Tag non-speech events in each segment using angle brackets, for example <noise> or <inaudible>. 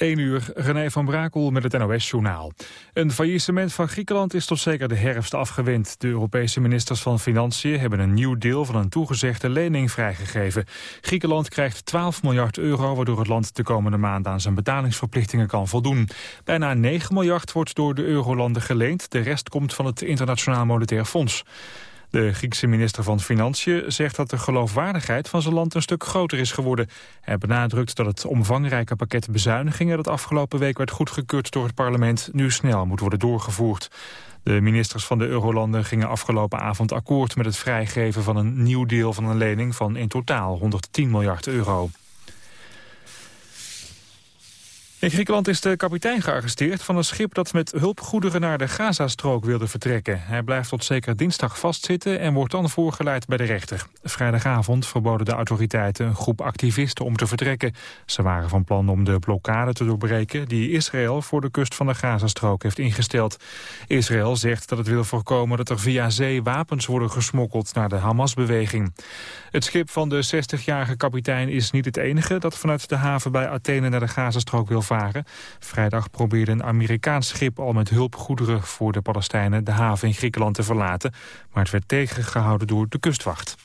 1 uur, René van Brakel met het NOS-journaal. Een faillissement van Griekenland is tot zeker de herfst afgewend. De Europese ministers van Financiën hebben een nieuw deel van een toegezegde lening vrijgegeven. Griekenland krijgt 12 miljard euro, waardoor het land de komende maand aan zijn betalingsverplichtingen kan voldoen. Bijna 9 miljard wordt door de eurolanden geleend, de rest komt van het Internationaal Monetair Fonds. De Griekse minister van Financiën zegt dat de geloofwaardigheid van zijn land een stuk groter is geworden. Hij benadrukt dat het omvangrijke pakket bezuinigingen dat afgelopen week werd goedgekeurd door het parlement nu snel moet worden doorgevoerd. De ministers van de Eurolanden gingen afgelopen avond akkoord met het vrijgeven van een nieuw deel van een lening van in totaal 110 miljard euro. In Griekenland is de kapitein gearresteerd van een schip dat met hulpgoederen naar de Gazastrook wilde vertrekken. Hij blijft tot zeker dinsdag vastzitten en wordt dan voorgeleid bij de rechter. Vrijdagavond verboden de autoriteiten een groep activisten om te vertrekken. Ze waren van plan om de blokkade te doorbreken die Israël voor de kust van de Gazastrook heeft ingesteld. Israël zegt dat het wil voorkomen dat er via zee wapens worden gesmokkeld naar de Hamas-beweging. Het schip van de 60-jarige kapitein is niet het enige dat vanuit de haven bij Athene naar de Gazastrook wil varen. Vrijdag probeerde een Amerikaans schip al met hulpgoederen voor de Palestijnen de haven in Griekenland te verlaten, maar het werd tegengehouden door de kustwacht.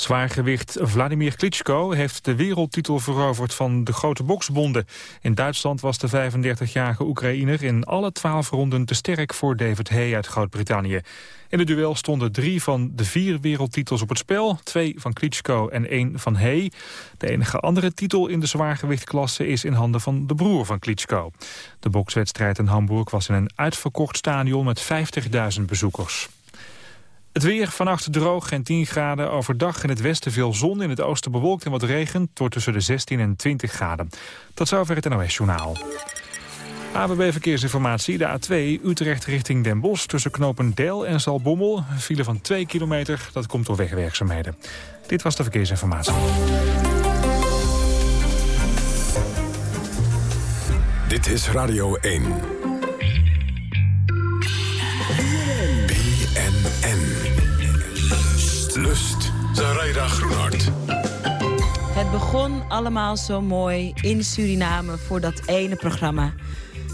Zwaargewicht Vladimir Klitschko heeft de wereldtitel veroverd van de grote boksbonden. In Duitsland was de 35-jarige Oekraïner in alle twaalf ronden te sterk voor David Hay uit Groot-Brittannië. In het duel stonden drie van de vier wereldtitels op het spel. Twee van Klitschko en één van Hay. De enige andere titel in de zwaargewichtklasse is in handen van de broer van Klitschko. De bokswedstrijd in Hamburg was in een uitverkocht stadion met 50.000 bezoekers. Het weer vannacht droog en 10 graden. Overdag in het westen veel zon, in het oosten bewolkt en wat regen. Het wordt tussen de 16 en 20 graden. Tot zover het NOS-journaal. ABB Verkeersinformatie, de A2 Utrecht richting Den Bosch... tussen knopen Del en Zalbommel. Een file van 2 kilometer, dat komt door wegwerkzaamheden. Dit was de Verkeersinformatie. Dit is Radio 1. Zaraida Groenhart. Het begon allemaal zo mooi in Suriname voor dat ene programma.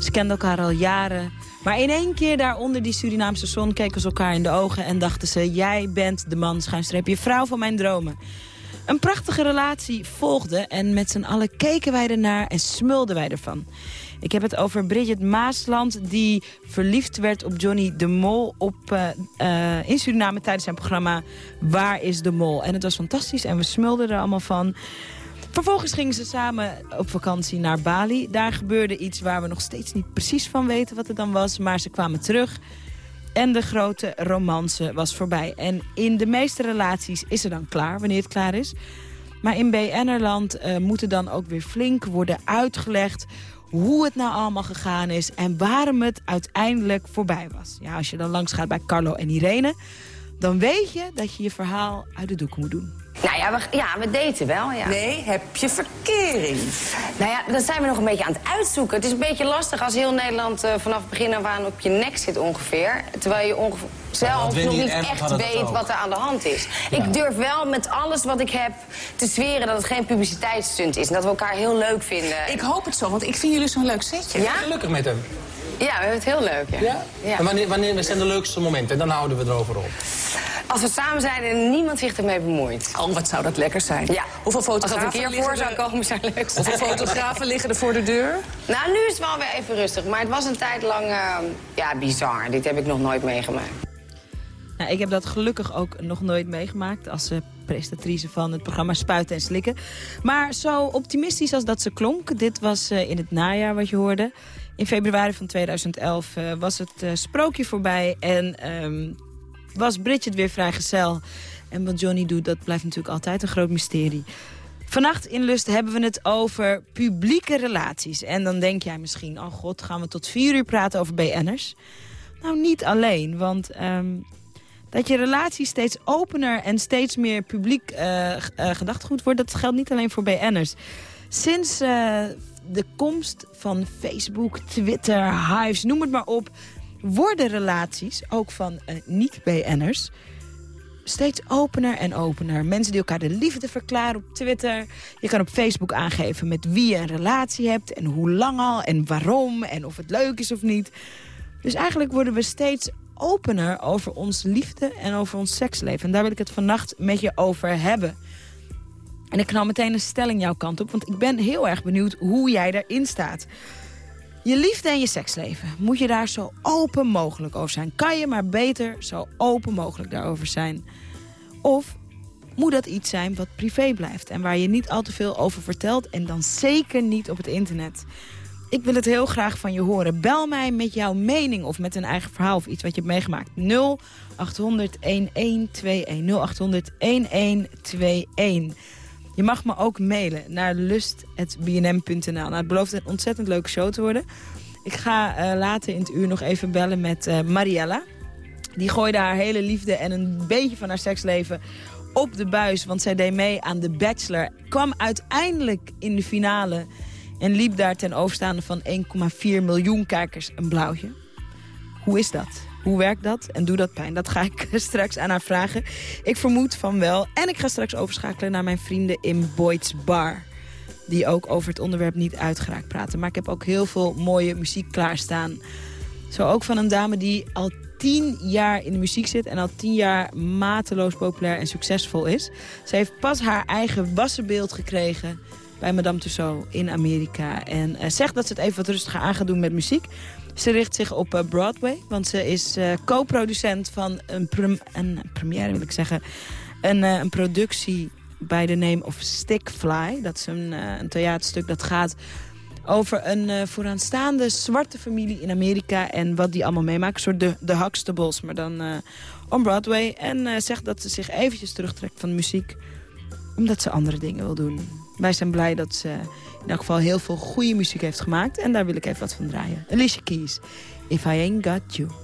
Ze kenden elkaar al jaren. Maar in één keer daar onder die Surinaamse zon keken ze elkaar in de ogen... en dachten ze, jij bent de man, je vrouw van mijn dromen. Een prachtige relatie volgde en met z'n allen keken wij ernaar en smulden wij ervan. Ik heb het over Bridget Maasland die verliefd werd op Johnny de Mol op, uh, uh, in Suriname tijdens zijn programma Waar is de Mol? En het was fantastisch en we smulden er allemaal van. Vervolgens gingen ze samen op vakantie naar Bali. Daar gebeurde iets waar we nog steeds niet precies van weten wat het dan was. Maar ze kwamen terug en de grote romance was voorbij. En in de meeste relaties is er dan klaar, wanneer het klaar is. Maar in BN'erland uh, moet er dan ook weer flink worden uitgelegd hoe het nou allemaal gegaan is en waarom het uiteindelijk voorbij was. Ja, als je dan langs gaat bij Carlo en Irene, dan weet je dat je je verhaal uit de doek moet doen. Nou ja, we, ja, we daten wel, ja. Nee, heb je verkering? Nou ja, dat zijn we nog een beetje aan het uitzoeken. Het is een beetje lastig als heel Nederland uh, vanaf het begin af aan op je nek zit ongeveer. Terwijl je ongeveer zelf nog niet echt weet wat er aan de hand is. Ik durf wel met alles wat ik heb te zweren dat het geen publiciteitsstunt is. En dat we elkaar heel leuk vinden. Ik hoop het zo, want ik vind jullie zo'n leuk setje. Ja? Gelukkig met hem. Ja, we hebben het heel leuk, ja. ja? ja. En wanneer, wanneer zijn de leukste momenten? Dan houden we erover op. Als we samen zijn en niemand zich ermee bemoeit. Oh, wat zou dat lekker zijn. Ja. Hoeveel fotografen Als dat een keer voor zou komen, zou leuk zijn. Hoeveel fotografen liggen er voor de deur? Nou, nu is het wel weer even rustig. Maar het was een tijd lang, uh, ja, bizar. Dit heb ik nog nooit meegemaakt. Nou, ik heb dat gelukkig ook nog nooit meegemaakt als uh, prestatrice van het programma Spuiten en Slikken. Maar zo optimistisch als dat ze klonk, dit was uh, in het najaar wat je hoorde. In februari van 2011 uh, was het sprookje voorbij en um, was Bridget weer vrijgezel. En wat Johnny doet, dat blijft natuurlijk altijd een groot mysterie. Vannacht in Lust hebben we het over publieke relaties. En dan denk jij misschien, oh god, gaan we tot vier uur praten over BN'ers? Nou, niet alleen, want um, dat je relatie steeds opener en steeds meer publiek uh, uh, gedachtegoed wordt... dat geldt niet alleen voor BN'ers. Sinds de komst van Facebook, Twitter, Hives, noem het maar op... worden relaties, ook van niet-BN'ers, steeds opener en opener. Mensen die elkaar de liefde verklaren op Twitter. Je kan op Facebook aangeven met wie je een relatie hebt... en hoe lang al en waarom en of het leuk is of niet. Dus eigenlijk worden we steeds opener over ons liefde en over ons seksleven. En daar wil ik het vannacht met je over hebben. En ik knal meteen een stelling jouw kant op, want ik ben heel erg benieuwd hoe jij erin staat. Je liefde en je seksleven, moet je daar zo open mogelijk over zijn? Kan je maar beter zo open mogelijk daarover zijn? Of moet dat iets zijn wat privé blijft en waar je niet al te veel over vertelt... en dan zeker niet op het internet? Ik wil het heel graag van je horen. Bel mij met jouw mening of met een eigen verhaal of iets wat je hebt meegemaakt. 0800 1121 0800 1121. Je mag me ook mailen naar lust.bnm.nl. Nou, het belooft een ontzettend leuke show te worden. Ik ga uh, later in het uur nog even bellen met uh, Mariella. Die gooide haar hele liefde en een beetje van haar seksleven op de buis. Want zij deed mee aan The Bachelor. Kwam uiteindelijk in de finale en liep daar ten overstaande van 1,4 miljoen kijkers een blauwtje. Hoe is dat? Hoe werkt dat? En doe dat pijn? Dat ga ik <laughs> straks aan haar vragen. Ik vermoed van wel. En ik ga straks overschakelen naar mijn vrienden in Boyd's Bar. Die ook over het onderwerp niet uitgeraakt praten. Maar ik heb ook heel veel mooie muziek klaarstaan. Zo ook van een dame die al tien jaar in de muziek zit... en al tien jaar mateloos populair en succesvol is. Ze heeft pas haar eigen wassenbeeld gekregen bij Madame Tussauds in Amerika. En uh, zegt dat ze het even wat rustiger aan gaat doen met muziek. Ze richt zich op uh, Broadway, want ze is uh, co-producent van een, prem een première, wil ik zeggen. Een, een productie bij de name of Stickfly. Dat is een, een theaterstuk dat gaat over een vooraanstaande zwarte familie in Amerika... en wat die allemaal meemaakt. Een soort de, de Huxtables, maar dan uh, on Broadway. En zegt dat ze zich eventjes terugtrekt van muziek... omdat ze andere dingen wil doen. Wij zijn blij dat ze in elk geval heel veel goede muziek heeft gemaakt. En daar wil ik even wat van draaien. Alicia Keys, If I Ain't Got You.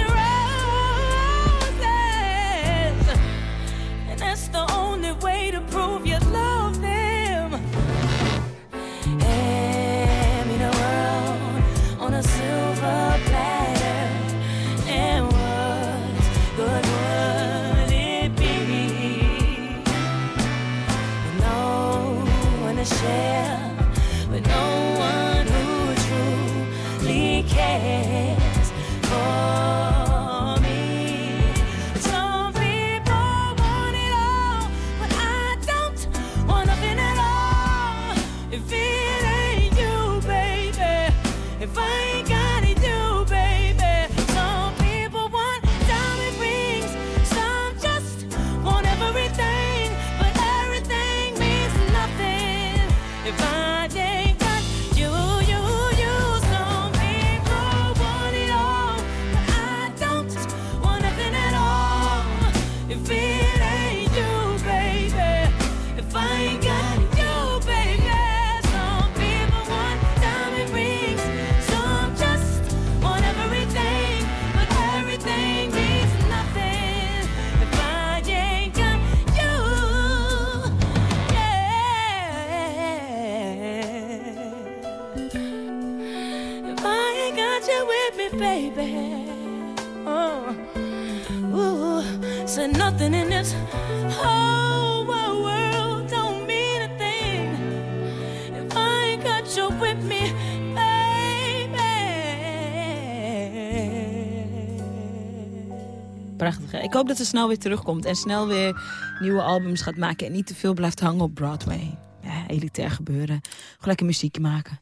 hoop dat ze snel weer terugkomt en snel weer nieuwe albums gaat maken... en niet te veel blijft hangen op Broadway. Ja, elitair gebeuren. Gewoon lekker muziek maken.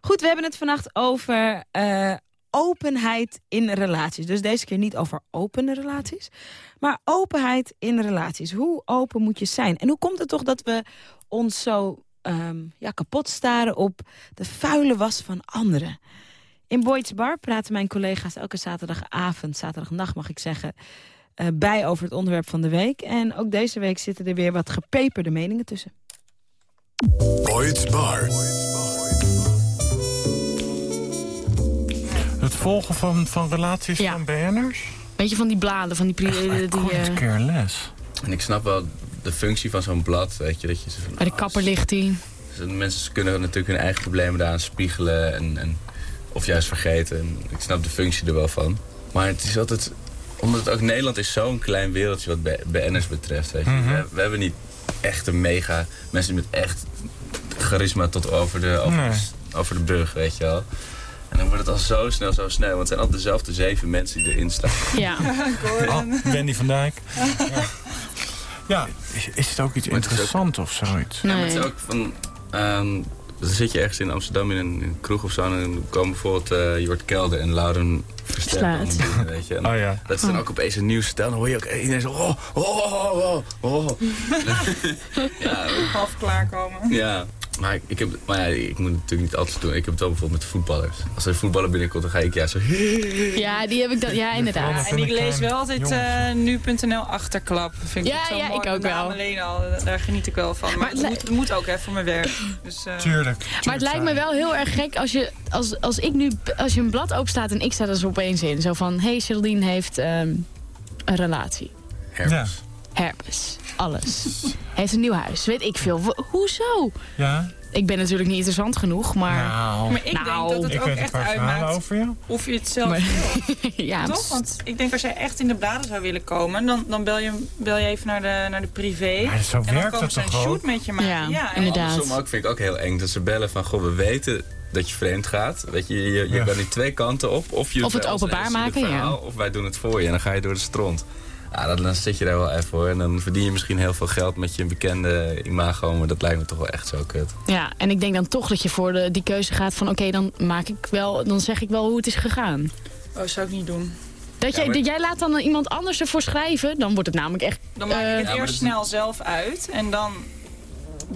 Goed, we hebben het vannacht over eh, openheid in relaties. Dus deze keer niet over opene relaties, maar openheid in relaties. Hoe open moet je zijn? En hoe komt het toch dat we ons zo ehm, ja, kapot staren op de vuile was van anderen? In Boyd's Bar praten mijn collega's elke zaterdagavond, zaterdagnacht mag ik zeggen... eh, bij over het onderwerp van de week. En ook deze week zitten er weer wat gepeperde meningen tussen. Bar. Het volgen van, van relaties Ja. van BN'ers? Weet je, van die bladen, van die... pri- I die eh, care less. En ik snap wel de functie van zo'n blad, weet je, dat je... zo van, bij de oh, kapper ligt die. dus Mensen kunnen natuurlijk hun eigen problemen daaraan spiegelen en, en, of juist vergeten. En ik snap de functie er wel van. Maar het is altijd... Omdat het ook Nederland is zo'n klein wereldje wat BN'ers betreft, weet je. Mhm. we, we hebben niet echt een mega... Mensen met echt charisma tot over de, over, Nee. de, over de brug, weet je wel. En dan wordt het al zo snel, zo snel. Want het zijn altijd dezelfde zeven mensen die erin staan. <laughs> Ja. Oh, Wendy van Dijk. <laughs> Ja, ja is, is het ook iets interessants of zoiets? Ja, maar het Nee. is ook van... ehm, dan zit je ergens in Amsterdam in een, kroeg of zo... en dan komen bijvoorbeeld eh Jort Kelder en Lauren weet je. En <laughs> Oh ja. Dat is dan ook opeens een nieuw stel. Dan hoor je ook iedereen zo... Oh, oh, oh, oh, oh. <laughs> ja, Half klaarkomen. ja. Maar, ik, heb, maar ja, ik moet het natuurlijk niet altijd doen. Ik heb het wel bijvoorbeeld met voetballers. Als er een voetballer binnenkomt, dan ga ik ja zo... <laughs> Ja, die heb ik dan. Ja, inderdaad. En ik lees wel altijd eh, nu.nl achterklap. Vind ik Ja, ook zo ja, mooi. ik ook wel. alleen al, daar geniet ik wel van. Maar, Maar het moet, het moet ook hè, voor mijn werk. Dus, eh, Tuurlijk. Maar het lijkt me wel heel erg gek als je, als, als ik nu, als je een blad openstaat en ik sta er zo opeens in. Zo van, hey, Geraldine heeft ehm, een relatie. Herpes. Herpes. Alles. heeft een nieuw huis. Weet ik veel. Wo- hoezo? Ja? Ik ben natuurlijk niet interessant genoeg, maar... Nou, Maar ik Nou, denk dat het ik ook echt uitmaakt over je. of je het zelf Maar- wil. <laughs> ja, Toch? Want ik denk als jij echt in de bladen zou willen komen, dan, dan bel, je, bel je even naar de, naar de privé. Maar zo en dan werkt komen dat ze een shoot ook? met je maken. Ja, Ja, en- inderdaad. Andersom ook vind ik ook heel eng dat ze bellen van... Goh, we weten dat je vreemd gaat. Weet je, je, je Ja. kan die twee kanten op. Of, je Of het openbaar maken, ja. Of wij doen het voor je en dan ga je door de stront. Ja, dan, zit je daar wel even voor. En dan verdien je misschien heel veel geld met je bekende imago. Maar dat lijkt me toch wel echt zo kut. Ja, en ik denk dan toch dat je voor de, die keuze gaat van... oké, dan maak ik wel, dan zeg ik wel hoe het is gegaan. Oh, zou ik niet doen. Dat, Ja, jij, maar- dat jij laat dan iemand anders ervoor schrijven... dan wordt het namelijk echt... Dan maak Eh, ik het Ja, maar eerst dat snel zelf uit en dan,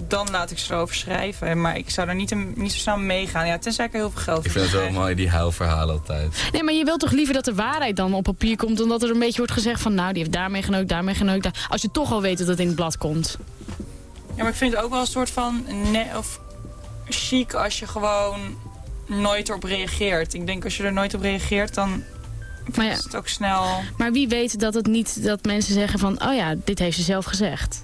dan laat ik ze erover schrijven. Maar ik zou er niet, een- niet zo snel meegaan. Ja, tenzij ik er heel veel geld Ik vind het wel mooi, die huilverhalen altijd. Nee, maar je wilt toch liever dat de waarheid dan op papier komt... dan dat er een beetje wordt gezegd van... nou, die heeft daarmee geneukt, daarmee geneukt. daar- Als je toch al weet dat het in het blad komt. Ja, maar ik vind het ook wel een soort van ne- of chic als je gewoon nooit erop reageert. Ik denk als je er nooit op reageert, dan Maar, ja, is het ook snel... maar wie weet dat het niet dat mensen zeggen van... oh ja, dit heeft ze zelf gezegd.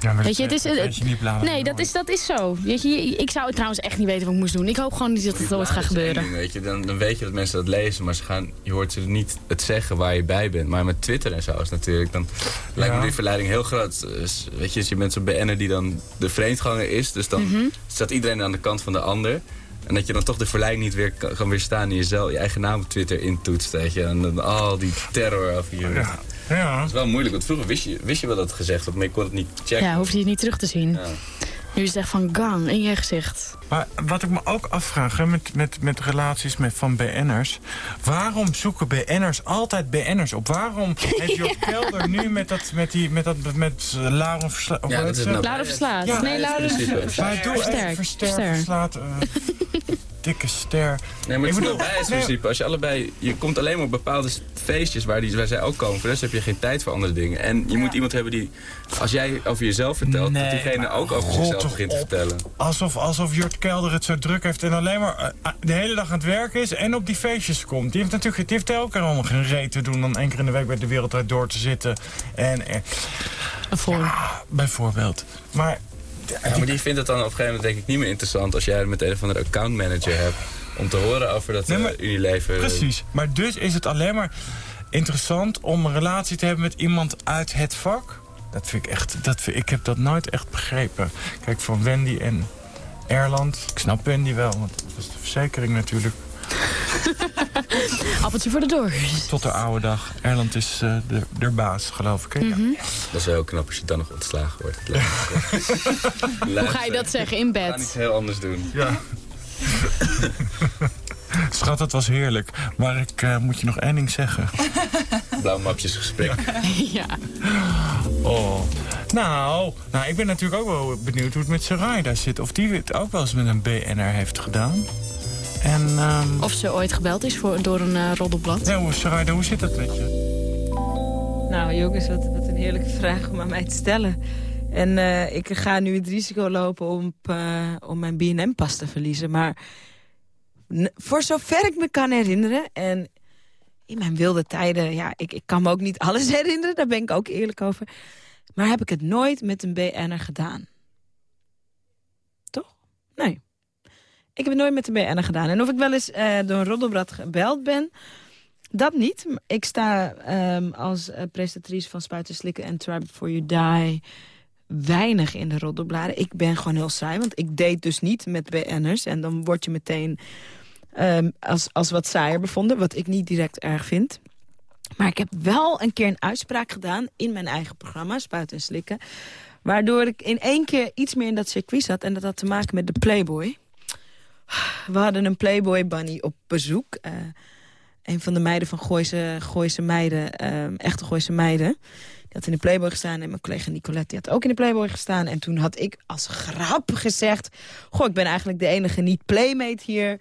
Ja, maar Weet je, dat- het is- je niet bladen. Nee, dat is, dat is zo. Weet je, ik zou het trouwens echt niet weten wat ik moest doen. Ik hoop gewoon niet dat het ooit gaat gebeuren. ding, weet je. Dan, dan weet je dat mensen dat lezen, maar ze gaan, je hoort ze niet het zeggen waar je bij bent. Maar met Twitter en zo is natuurlijk, dan lijkt me die verleiding heel groot. Dus, weet je, als je zo'n BN'er die dan de vreemdganger is, dus dan Mhm. staat iedereen aan de kant van de ander. En dat je dan toch de verleiding niet weer kan, kan weerstaan en jezelf, je eigen naam op Twitter intoetst, weet je. En dan al die terror over je. Ja. Ja. Dat is wel moeilijk, want vroeger wist je, wist je wel dat het gezegd had, maar je kon het niet checken. Ja, hoef je het niet terug te zien. Ja. Nu is het echt van gang in je gezicht. Maar wat ik me ook afvraag hè, met, met, met relaties met, van BN'ers... waarom zoeken BN'ers altijd BN'ers op? Waarom <laughs> heeft Jort Kelder nu met dat met die met dat met uh, Lauren Versla of Ja, dat is Laura verslaat. Ja, nee. Maar doe even Versterk, verster, verster. verslaat, eh, <laughs> dikke ster. Nee, maar het is een. Als je allebei, je komt alleen maar op bepaalde feestjes waar, die, waar zij ook komen. Voor de rest heb je geen tijd voor andere dingen. En je moet iemand hebben die, als jij over jezelf vertelt, Nee, dat diegene ook over zichzelf begint te vertellen. Alsof, alsof Jort Kelder het zo druk heeft en alleen maar eh, de hele dag aan het werk is en op die feestjes komt. Die heeft natuurlijk die heeft elke keer allemaal geen reet te doen dan één keer in de week bij de wereld uit door te zitten. En eh, Voor. bijvoorbeeld. Maar Ja, maar die vindt het dan op een gegeven moment denk ik niet meer interessant als jij met een of andere accountmanager hebt. Om te horen over dat Nee, eh, maar- Unilever. Precies. Maar dus is het alleen maar... interessant om een relatie te hebben met iemand uit het vak? Dat vind ik echt, dat vind, ik heb dat nooit echt begrepen. Kijk, van Wendy en Erland, ik snap Wendy wel, want dat was de verzekering natuurlijk. <laughs> Appeltje voor de door. Tot de oude dag. Erland is eh, de, de baas, geloof ik. Hè? Ja. Dat is wel heel knap als je dan nog ontslagen wordt. <laughs> Hoe ga je dat zeggen in We gaan iets bed? heel anders doen. Ja. <laughs> Schat, het was heerlijk. Maar ik eh, moet je nog één ding zeggen. Blauw mapjesgesprek. ja. Oh. Nou, nou, ik ben natuurlijk ook wel benieuwd hoe het met Sarayda zit. Of die het ook wel eens met een BNR heeft gedaan. En, ehm Of ze ooit gebeld is voor, door een eh, roddelblad. ja, hoe- Sarayda, hoe zit dat met je? Nou jongens, wat, wat een heerlijke vraag om aan mij te stellen. En eh, ik ga nu het risico lopen om, eh, om mijn BNM-pas te verliezen. Maar voor zover ik me kan herinneren... en in mijn wilde tijden, ja, ik, ik kan me ook niet <laughs> alles herinneren... daar ben ik ook eerlijk over. Maar heb ik het nooit met een BN'er gedaan. Toch? Nee. Ik heb het nooit met een BN'er gedaan. En of ik wel eens eh, door een roddelblad gebeld ben... Dat niet. Ik sta ehm, als eh, presentatrice van Spuiten Slikken en Try Before You Die... weinig in de roddelbladen. Ik ben gewoon heel saai, want ik date dus niet met BN'ers. En dan word je meteen ehm, als, als wat saaier bevonden, wat ik niet direct erg vind. Maar ik heb wel een keer een uitspraak gedaan in mijn eigen programma, Spuiten en Slikken... waardoor ik in één keer iets meer in dat circuit zat. En dat had te maken met de Playboy. We hadden een Playboy bunny op bezoek... eh, een van de meiden van Gooise, Gooise meiden, ehm, echte Gooise meiden. Die had in de Playboy gestaan en mijn collega Nicolette die had ook in de Playboy gestaan. En toen had ik als grap gezegd... Goh, ik ben eigenlijk de enige niet-playmate hier.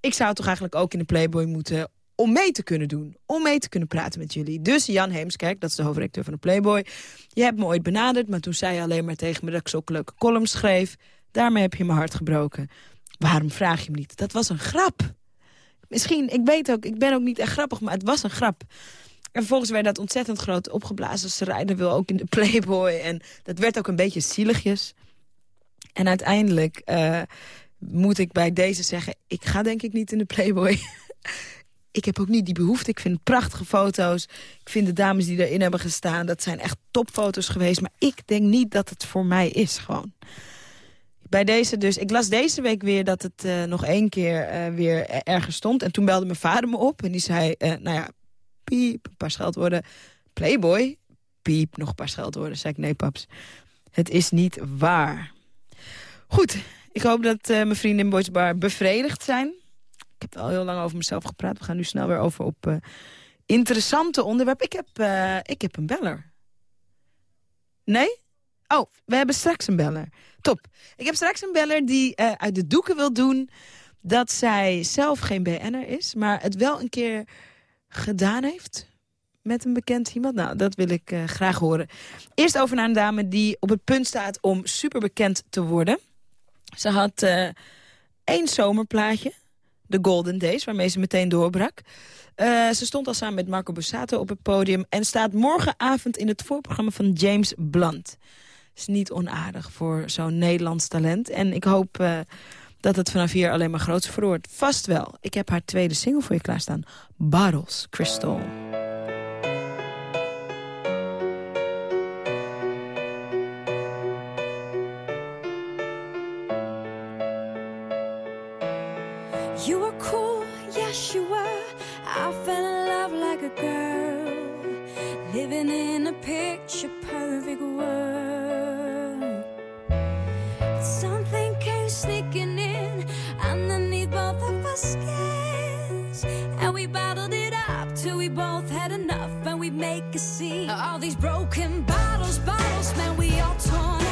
Ik zou toch eigenlijk ook in de Playboy moeten om mee te kunnen doen. Om mee te kunnen praten met jullie. Dus Jan Heemskerk, dat is de hoofdredacteur van de Playboy... je hebt me ooit benaderd, maar toen zei je alleen maar tegen me... dat ik zulke leuke columns schreef. Daarmee heb je mijn hart gebroken. Waarom vraag je me niet? Dat was een grap. Misschien, ik weet ook, ik ben ook niet echt grappig, maar het was een grap. En vervolgens werd dat ontzettend groot opgeblazen. Ze rijden wil ook in de Playboy. En dat werd ook een beetje zieligjes. En uiteindelijk eh, moet ik bij deze zeggen... ik ga denk ik niet in de Playboy. <laughs> ik heb ook niet die behoefte. Ik vind prachtige foto's. Ik vind de dames die erin hebben gestaan... dat zijn echt topfoto's geweest. Maar ik denk niet dat het voor mij is gewoon. Bij deze dus, ik las deze week weer dat het eh, nog één keer eh, weer ergens stond. En toen belde mijn vader me op en die zei, eh, nou ja, piep, een paar scheldwoorden. Playboy, piep, nog een paar scheldwoorden. Zei ik, nee paps, het is niet waar. Goed, ik hoop dat mijn vrienden in Boys Bar bevredigd zijn. Ik heb al heel lang over mezelf gepraat. We gaan nu snel weer over op interessante onderwerpen. Ik heb, ik heb een beller. Nee? Oh, we hebben straks een beller. Top. Ik heb straks een beller die eh, uit de doeken wil doen... dat zij zelf geen BN'er is, maar het wel een keer gedaan heeft met een bekend iemand. Nou, dat wil ik eh, graag horen. Eerst over naar een dame die op het punt staat om superbekend te worden. Ze had eh, één zomerplaatje, The Golden Days, waarmee ze meteen doorbrak. Ze stond al samen met Marco Bussato op het podium... en staat morgenavond in het voorprogramma van James Blunt. Is niet onaardig voor zo'n Nederlands talent. En ik hoop eh, dat het vanaf hier alleen maar groots verhoort. Vast wel. Ik heb haar tweede single voor je klaarstaan. Bottles, Crystal. You were cool, yes you were. I fell in love like a girl, living in a picture perfect world. Bottled it up till we both had enough, and we make a scene. All these broken bottles, bottles, man, we all torn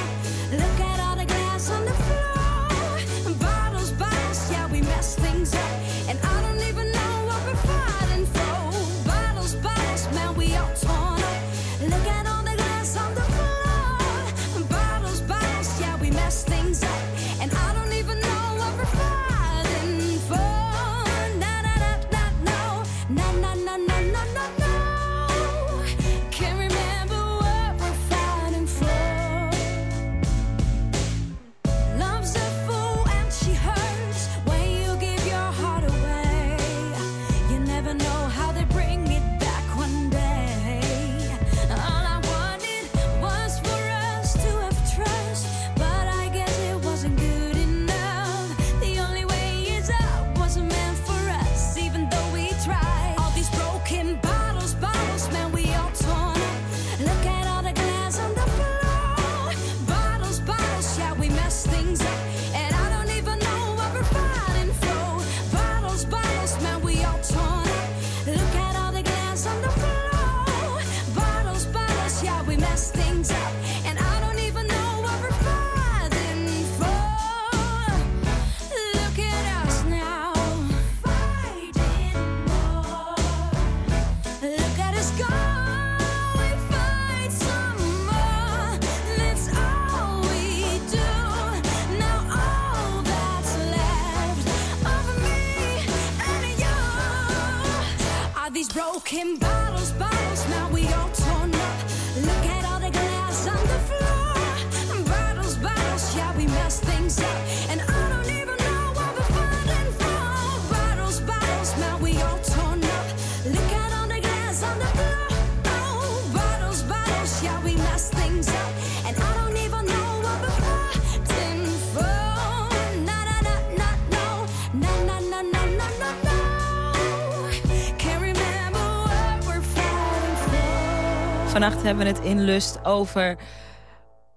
Vannacht hebben we het in Lust over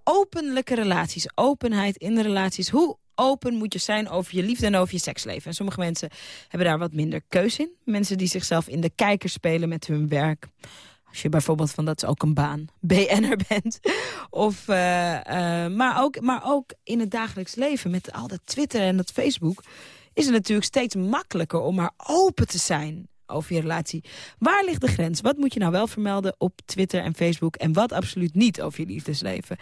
openlijke relaties. Openheid in de relaties. Hoe open moet je zijn over je liefde en over je seksleven? En sommige mensen hebben daar wat minder keus in. Mensen die zichzelf in de kijker spelen met hun werk. Als je bijvoorbeeld van dat is ook een baan, <laughs> BN'er bent. Of, eh, maar, ook, maar ook in het dagelijks leven met al dat Twitter en dat Facebook... is het natuurlijk steeds makkelijker om maar open te zijn over je relatie. Waar ligt de grens? Wat moet je nou wel vermelden op Twitter en Facebook... en wat absoluut niet over je liefdesleven?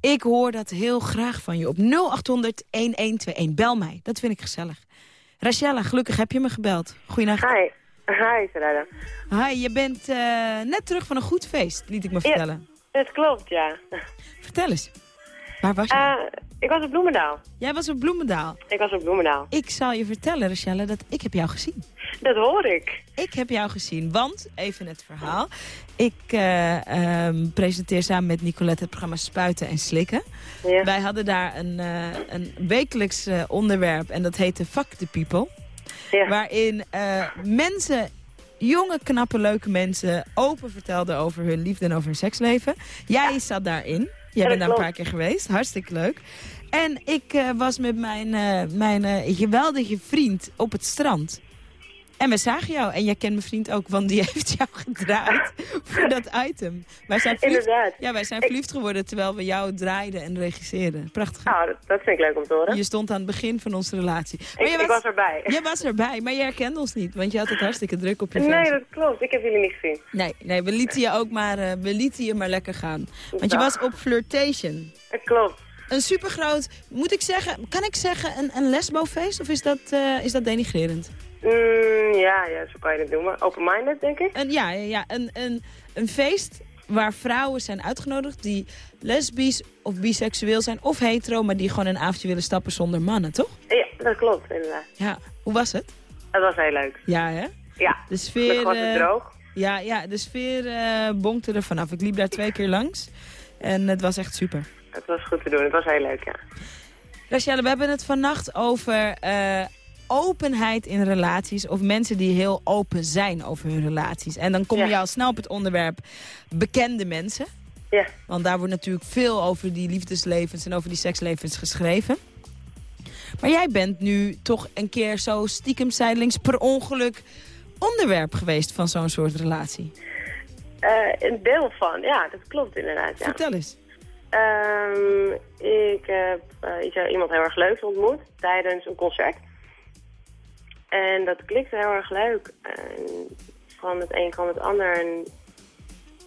Ik hoor dat heel graag van je op 0800-1121. Bel mij, dat vind ik gezellig. Rachella, gelukkig heb je me gebeld. Goeienacht. Hi. Hi, Sarada. Hi, je bent eh, net terug van een goed feest, liet ik me vertellen. Het klopt, ja. Vertel eens. Waar was je? Eh, ik was op Bloemendaal. Jij was op Bloemendaal. Ik was op Bloemendaal. Ik zal je vertellen, Rachelle, dat ik heb jou gezien. Dat hoor ik. Ik heb jou gezien, want, even het verhaal. Ik ehm, presenteer samen met Nicolette het programma Spuiten en Slikken. Ja. Wij hadden daar een, eh, een wekelijks onderwerp en dat heette Fuck the People. Ja. Waarin mensen, jonge, knappe, leuke mensen... open vertelden over hun liefde en over hun seksleven. Jij zat daarin. Jij bent daar een paar keer geweest. Hartstikke leuk. En ik eh, was met mijn, eh, mijn eh, geweldige vriend op het strand. En we zagen jou. En jij kent mijn vriend ook, want die <laughs> heeft jou gedraaid voor dat item. Wij zijn verliefd, Inderdaad. ja, wij zijn verliefd geworden terwijl we jou draaiden en regisseerden. Prachtig. Nou, dat, dat vind ik leuk om te horen. Je stond aan het begin van onze relatie. Ik, ik was erbij. Jij was erbij, maar je herkende ons niet. Want je had het hartstikke druk op je Nee, dat klopt. Ik heb jullie niet gezien. Nee, nee, we lieten je ook maar, eh, we lieten je maar lekker gaan. Want je was op Flirtation. Dat klopt. Een supergroot, moet ik zeggen, kan ik zeggen een, een lesbofeest? Of is dat, eh, is dat denigrerend? Mm, ja, ja, zo kan je het noemen. Open-minded, denk ik. Een, ja, ja, een, een, een feest waar vrouwen zijn uitgenodigd die lesbisch of biseksueel zijn of hetero, maar die gewoon een avondje willen stappen zonder mannen, toch? Ja, dat klopt, inderdaad. Ja, hoe was het? Dat was heel leuk. Ja, hè? Ja, De sfeer... het was eh, droog. Ja, ja, de sfeer eh bonkte er vanaf. Ik liep daar twee keer langs en het was echt super. Het was goed te doen. Het was heel leuk, ja. Rachelle, we hebben het vannacht over eh, openheid in relaties. Of mensen die heel open zijn over hun relaties. En dan kom je Ja. al snel op het onderwerp bekende mensen. Ja. Want daar wordt natuurlijk veel over die liefdeslevens en over die sekslevens geschreven. Maar jij bent nu toch een keer zo stiekem zijdelings per ongeluk onderwerp geweest van zo'n soort relatie. Eh, een deel van, ja, dat klopt inderdaad, ja. Vertel eens. Ehm, ik heb eh, ik heb iemand heel erg leuks ontmoet tijdens een concert. En dat klikte heel erg leuk. En van het een kwam het ander. En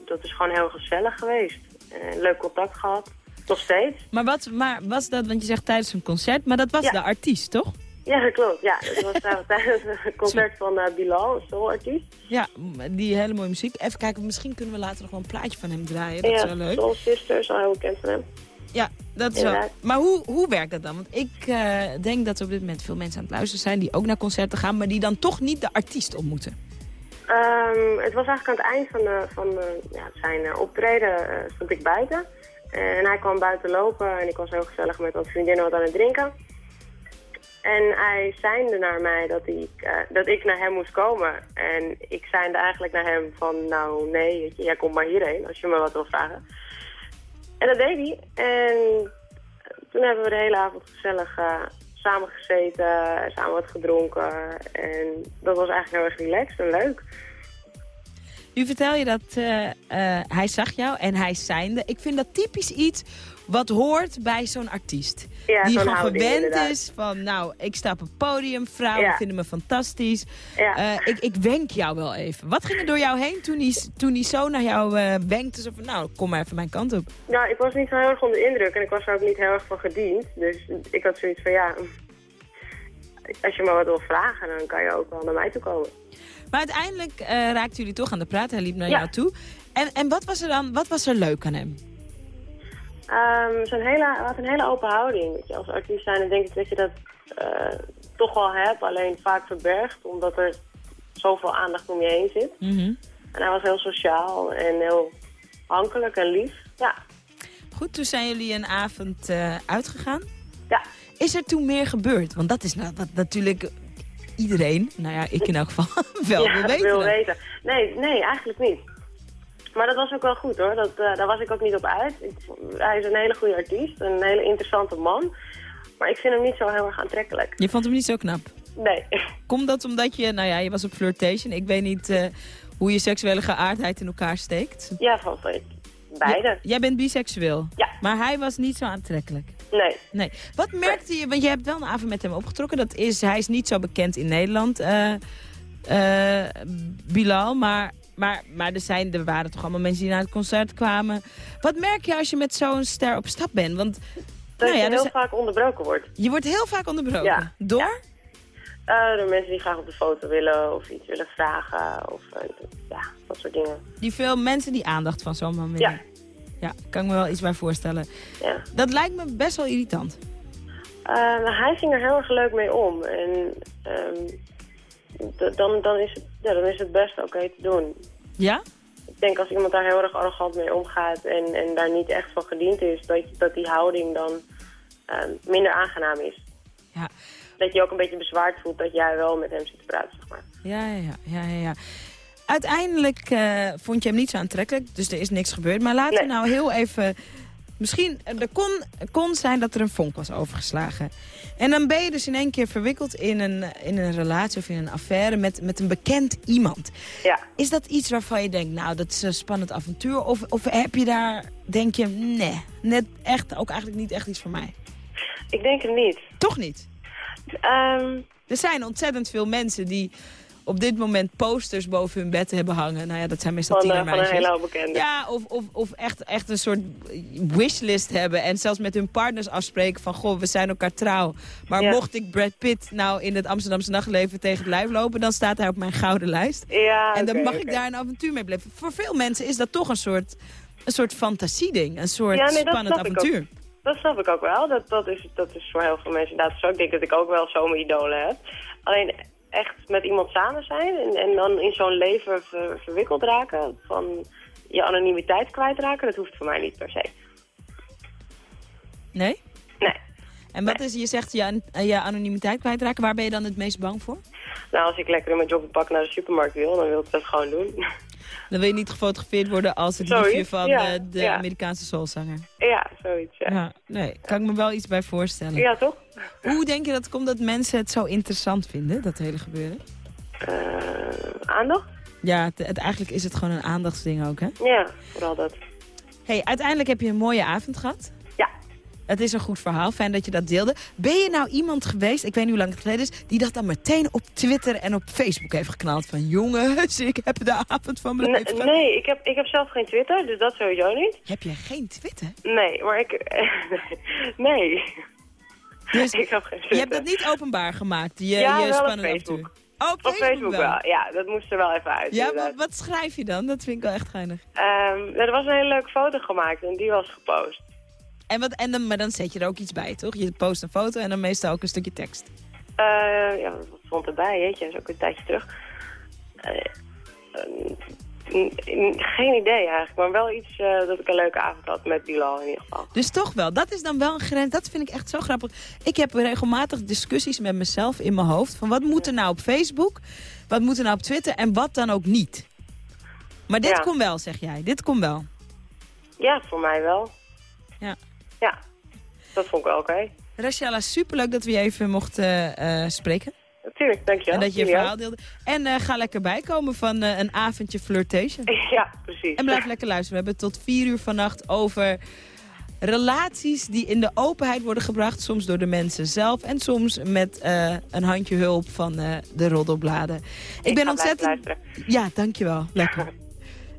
dat is gewoon heel gezellig geweest. En leuk contact gehad. Nog steeds. Maar wat maar was dat, want je zegt tijdens een concert, maar dat was Ja. de artiest, toch? Ja, dat klopt. Ja, dat was <laughs> tijdens een concert van eh, Bilal, een soulartiest. Ja, die hele mooie muziek. Even kijken, misschien kunnen we later nog wel een plaatje van hem draaien. Dat is wel leuk. Soul Sisters, al heel bekend van hem. Ja, dat is wel. Maar hoe, hoe werkt dat dan? Want ik eh, denk dat er op dit moment veel mensen aan het luisteren zijn... die ook naar concerten gaan, maar die dan toch niet de artiest ontmoeten. Ehm, het was eigenlijk aan het eind van, eh, van ja, zijn eh, optreden eh, stond ik buiten. En hij kwam buiten lopen en ik was heel gezellig met wat vriendinnen wat aan het drinken. En hij seinde naar mij dat ik, dat ik naar hem moest komen. En ik seinde eigenlijk naar hem van, nou nee, jij komt maar hierheen als je me wat wil vragen. En dat deed hij. En toen hebben we de hele avond gezellig eh, samen gezeten, samen wat gedronken. En dat was eigenlijk heel erg relaxed en leuk. Nu vertel je dat eh, eh, hij zag jou en hij seinde. Ik vind dat typisch iets wat hoort bij zo'n artiest. Ja, die gewoon gewend is van, nou, ik sta op een podium, vrouwen Ja. vinden me fantastisch. Ja. Eh, ik, ik wenk jou wel even. Wat ging er door jou heen toen hij, toen hij zo naar jou eh, wenkte? Zo van, nou, kom maar even mijn kant op. Nou, ik was niet zo heel erg onder de indruk en ik was er ook niet heel erg van gediend. Dus ik had zoiets van, ja, als je me wat wil vragen, dan kan je ook wel naar mij toe komen. Maar uiteindelijk eh, raakten jullie toch aan de praat. Hij liep naar Ja. jou toe. En, en wat was er dan, wat was er leuk aan hem? Ehm, zo'n hele, had een hele open houding. Weet je. Als artiest zijn, dan denk ik dat je dat eh, toch wel hebt, alleen vaak verbergt, omdat er zoveel aandacht om je heen zit. En hij was heel sociaal en heel hankelijk en lief. Ja, Goed, toen zijn jullie een avond eh, uitgegaan. Ja. Is er toen meer gebeurd? Want dat is nou, wat natuurlijk iedereen, nou ja, ik in elk geval, <laughs> wel ja, wil weten. wil weten. Nee, nee, eigenlijk niet. Maar dat was ook wel goed hoor. Dat, eh, daar was ik ook niet op uit. Ik, hij is een hele goede artiest, een hele interessante man. Maar ik vind hem niet zo heel erg aantrekkelijk. Je vond hem niet zo knap. Nee. Komt dat omdat je, nou ja, je was op flirtation. Ik weet niet eh, hoe je seksuele geaardheid in elkaar steekt. Ja, van beide. Jij bent biseksueel. Ja. Maar hij was niet zo aantrekkelijk. Nee. Nee. Wat merkte je, want je hebt wel een avond met hem opgetrokken. Dat is, hij is niet zo bekend in Nederland, eh, Bilal. Maar, maar, maar er, zijn, er waren toch allemaal mensen die naar het concert kwamen. Wat merk je als je met zo'n ster op stap bent? Want Dat nou ja, je heel vaak onderbroken wordt. je wordt heel vaak onderbroken. Ja. Door? Eh, door mensen die graag op de foto willen of iets willen vragen. Of eh, ja, dat soort dingen. Die veel mensen die aandacht van zo'n man willen. Ja. Ja, kan ik me wel iets bij voorstellen. Ja. Dat lijkt me best wel irritant. Eh, maar hij ging er heel erg leuk mee om. En ehm, dan, dan, is het, ja, dan is het best oké te doen. Ja? Ik denk als iemand daar heel erg arrogant mee omgaat en, en daar niet echt van gediend is, dat, dat die houding dan ehm, minder aangenaam is. Ja. Dat je ook een beetje bezwaard voelt dat jij wel met hem zit te praten, zeg maar. Ja, ja, ja, ja, ja. Uiteindelijk eh, vond je hem niet zo aantrekkelijk, dus er is niks gebeurd. Maar laten we nou heel even... Misschien, eh, er kon, kon zijn dat er een vonk was overgeslagen. En dan ben je dus in één keer verwikkeld in een, in een relatie of in een affaire met, met een bekend iemand. Ja. Is dat iets waarvan je denkt, nou, dat is een spannend avontuur? Of, of heb je daar, denk je, nee, net echt, ook eigenlijk niet echt iets voor mij? Ik denk het niet. Toch niet? Ehm, Er zijn ontzettend veel mensen die op dit moment posters boven hun bed hebben hangen. Nou ja, dat zijn meestal Van, eh, van een tienermeisjes. hele bekenden. Ja, of, of, of echt, echt een soort wishlist hebben. En zelfs met hun partners afspreken van... Goh, we zijn elkaar trouw. Maar Ja. mocht ik Brad Pitt nou in het Amsterdamse nachtleven tegen het lijf lopen... dan staat hij op mijn gouden lijst. Ja, en dan mag ik daar een avontuur mee beleven. Voor veel mensen is dat toch een soort, een soort fantasieding. Een soort Ja, nee, dat spannend avontuur. Dat snap ik ook wel. Dat, dat, is, dat is voor heel veel mensen inderdaad zo. Ik denk dat ik ook wel zomer-idolen heb. Alleen echt met iemand samen zijn en, en dan in zo'n leven ver- verwikkeld raken, van je anonimiteit kwijtraken, dat hoeft voor mij niet per se. Nee? En wat is, je zegt je, an- je anonimiteit kwijtraken. Waar ben je dan het meest bang voor? Nou, als ik lekker in mijn joggingpak naar de supermarkt wil, dan wil ik dat gewoon doen. <laughs> Dan wil je niet gefotografeerd worden als het liefje Zoiets, van ja, eh, de ja. Amerikaanse soulzanger. ja, zoiets, ja. Ja, nee, kan ik me wel iets bij voorstellen. Ja, toch? Hoe denk je dat het komt dat mensen het zo interessant vinden, dat hele gebeuren? Eh, aandacht? Ja, het, het- eigenlijk is het gewoon een aandachtsding ook, hè? Ja, vooral dat. hey, uiteindelijk heb je een mooie avond gehad. Het is een goed verhaal, fijn dat je dat deelde. Ben je nou iemand geweest, ik weet niet hoe lang het geleden is... die dat dan meteen op Twitter en op Facebook heeft geknald? Van jongens, ik heb de avond van mijn Nee, leven nee ik, heb, ik heb zelf geen Twitter, dus dat sowieso niet. Heb je geen Twitter? Nee, maar ik... <laughs> nee. Dus <laughs> ik heb geen Je Twitter. hebt dat niet openbaar gemaakt, je, Ja, je spannende Facebook. Oh, op Op Facebook wel. ja. Dat moest er wel even uit. Ja, wat, wat schrijf je dan? Dat vind ik wel echt geinig. Ehm, er was een hele leuke foto gemaakt en die was gepost. En wat, en dan, maar dan zet je er ook iets bij, toch? Je post een foto en dan meestal ook een stukje tekst. Eh, ja, wat stond erbij, jeetje, dat is ook een tijdje terug. Eh, eh, geen idee eigenlijk, maar wel iets dat ik een leuke avond had met Bilal in ieder geval. Dus toch wel, dat is dan wel een grens. Dat vind ik echt zo grappig. Ik heb regelmatig discussies met mezelf in mijn hoofd. Van wat moet er nou op Facebook, wat moet er nou op Twitter en wat dan ook niet. Maar dit Ja. kon wel, zeg jij. Dit kon wel. Ja, voor mij wel. Ja. Ja, dat vond ik wel oké. Rachella, superleuk dat we je even mochten eh, spreken. Natuurlijk, dankjewel. En dat je je verhaal deelde. En eh, ga lekker bijkomen van eh, een avondje flirtation. <laughs> Ja, precies. En blijf lekker luisteren. We hebben tot vier uur vannacht over relaties die in de openheid worden gebracht. Soms door de mensen zelf en soms met een handje hulp van de roddelbladen. Ik, ben ga ontzettend... Ja, dankjewel. Lekker. <laughs>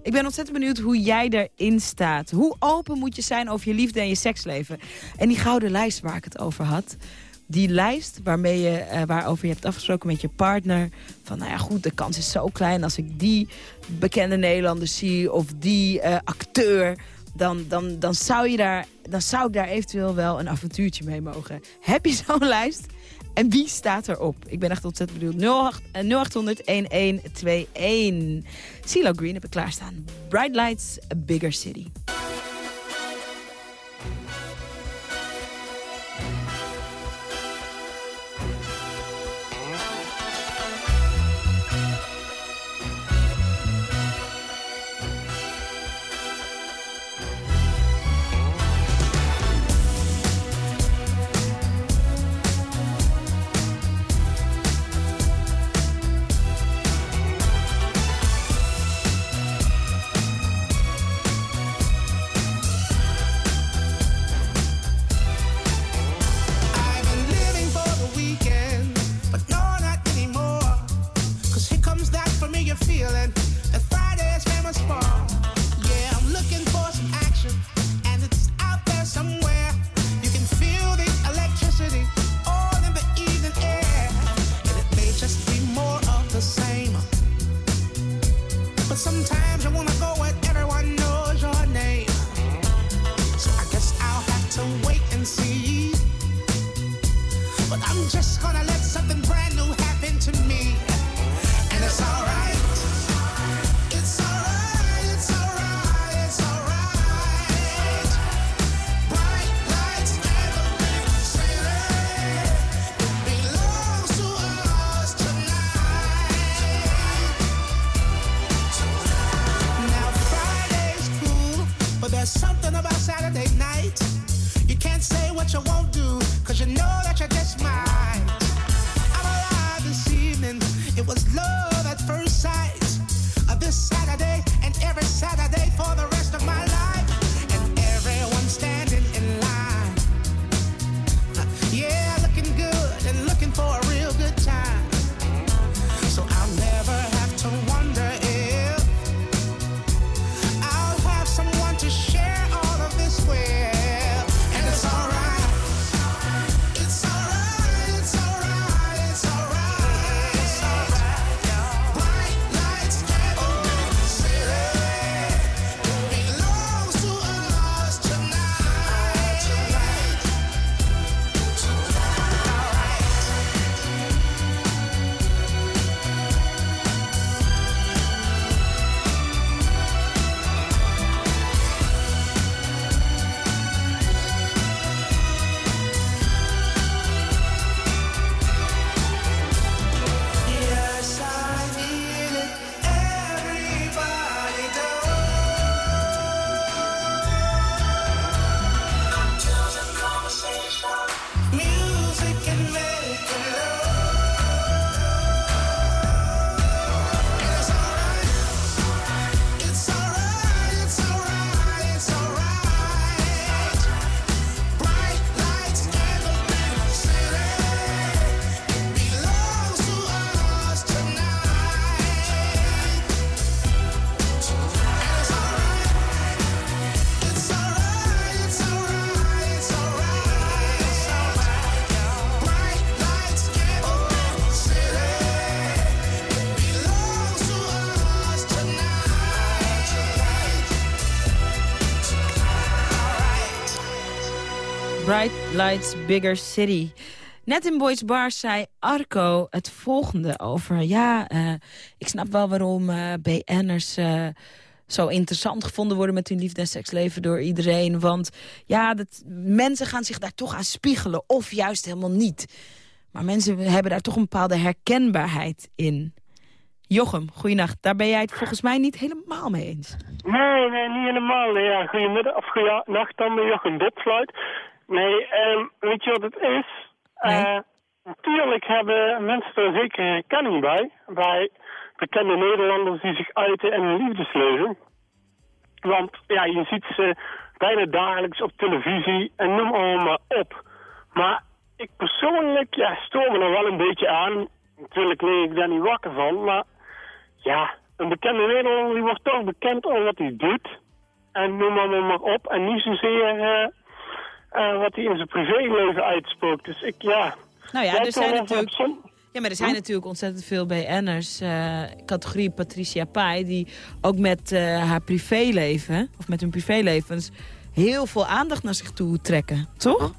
Ik ben ontzettend benieuwd hoe jij erin staat. Hoe open moet je zijn over je liefde en je seksleven? En die gouden lijst waar ik het over had. Die lijst waarmee je, eh, waarover je hebt afgesproken met je partner. Van nou ja goed, de kans is zo klein als ik die bekende Nederlanders zie. Of die eh, acteur. Dan, dan, dan, zou je daar, dan zou ik daar eventueel wel een avontuurtje mee mogen. Heb je zo'n <laughs> lijst? En wie staat erop? Ik ben echt ontzettend benieuwd. 08 eh, 0800-1121. CeeLo Green heb ik klaarstaan. Bright Lights, a Bigger City. Lights, Bigger City. Net in Boys Bar zei Arco het volgende over... ja, eh, ik snap wel waarom eh, BN'ers eh, zo interessant gevonden worden... met hun liefde- en seksleven door iedereen. Want ja, dat, mensen gaan zich daar toch aan spiegelen. Of juist helemaal niet. Maar mensen hebben daar toch een bepaalde herkenbaarheid in. Jochem, goeienacht. Daar ben jij het volgens mij niet helemaal mee eens. Nee, nee, niet helemaal. Ja, goedemiddag of goeienacht dan, Jochem Dopfluit. Nee, ehm, weet je wat het is? Eh, natuurlijk hebben mensen er zeker herkenning bij. Bij bekende Nederlanders die zich uiten in hun liefdesleven. Want ja, je ziet ze bijna dagelijks op televisie en noem allemaal op. Maar ik persoonlijk ja, stoor me er wel een beetje aan. Natuurlijk lig ik daar niet wakker van, maar ja, een bekende Nederlander die wordt toch bekend om wat hij doet. En noem allemaal maar op. En niet zozeer eh, eh, wat hij in zijn privéleven uitspookt. Dus ik, ja... Nou ja, er zijn natuurlijk... Ja, maar er zijn natuurlijk ontzettend veel BN'ers, eh categorie Patricia Pai, die ook met eh, haar privéleven, of met hun privélevens, heel veel aandacht naar zich toe trekken, toch?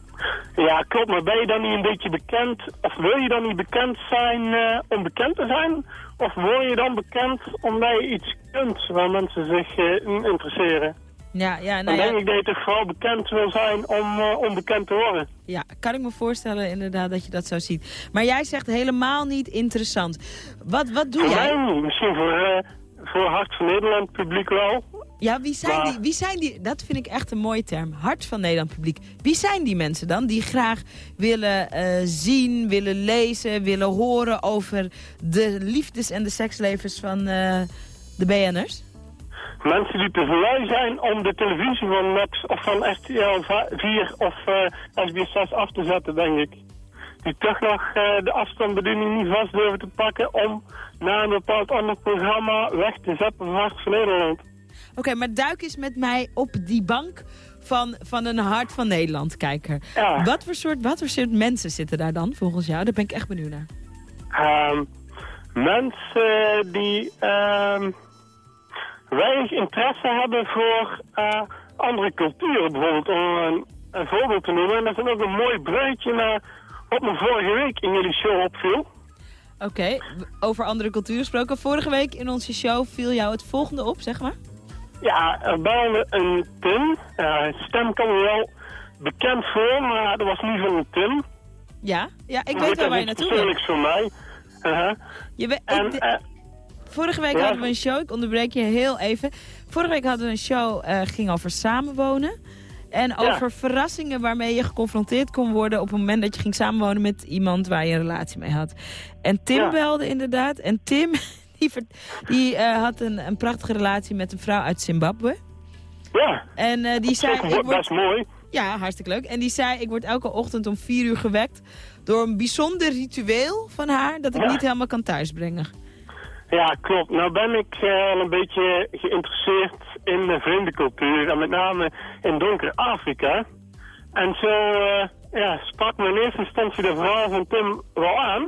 Ja, klopt. Maar ben je dan niet een beetje bekend, of wil je dan niet bekend zijn eh, om bekend te zijn? Of word je dan bekend omdat je iets kunt waar mensen zich in interesseren? Ja, ja, Dan nou denk ja, ik dat je toch vooral bekend wil zijn om, eh, om bekend te worden. ja, kan ik me voorstellen inderdaad dat je dat zo ziet. Maar jij zegt helemaal niet interessant. Wat, wat doe voor jij? mij. Misschien voor, eh, voor Hart van Nederland publiek wel. Ja, wie zijn, Maar- die, wie zijn die? Dat vind ik echt een mooie term. Hart van Nederland publiek. Wie zijn die mensen dan die graag willen eh, zien, willen lezen, willen horen over de liefdes- en de sekslevens van de BN'ers? Mensen die te lui zijn om de televisie van Max of van RTL 4 of eh SBS 6 af te zetten, denk ik. Die toch nog eh, de afstandsbediening niet vast durven te pakken om naar een bepaald ander programma weg te zetten van Hart van Nederland. Oké, maar duik eens met mij op die bank van, van een Hart van Nederland kijker. Ja. Wat, voor soort, wat voor soort mensen zitten daar dan volgens jou? Daar ben ik echt benieuwd naar. Ehm, mensen die ehm, weinig interesse hebben voor eh, andere culturen, bijvoorbeeld om een, een voorbeeld te noemen. En dat is ook een mooi bruidje naar wat me vorige week in jullie show opviel. Oké, over andere culturen gesproken. Vorige week in onze show viel jou het volgende op, zeg maar. Ja, er belde een Tim. Stem kwam me wel bekend voor, maar dat was niet van een Tim. Ja, ja ik weet wel waar je dat is naartoe wil. persoonlijks voor mij. Uh-huh. Je En, eh, vorige week ja. hadden we een show, ik onderbreek je heel even. Vorige week hadden we een show, eh ging over samenwonen. En Ja. over verrassingen waarmee je geconfronteerd kon worden... op het moment dat je ging samenwonen met iemand waar je een relatie mee had. En Tim Ja. belde inderdaad. En Tim <laughs> die, eh, had een, een prachtige relatie met een vrouw uit Zimbabwe. ja, En eh, die zei... dat Ik is word, best mooi. ja, hartstikke leuk. En die zei, ik word elke ochtend om vier uur gewekt... door een bijzonder ritueel van haar... dat ik Ja. niet helemaal kan thuisbrengen. Ja, klopt. Nou ben ik eh, al een beetje geïnteresseerd in de vreemde cultuur. En met name in donker Afrika. En zo eh, ja, sprak me in eerste instantie de verhaal van Tim wel aan.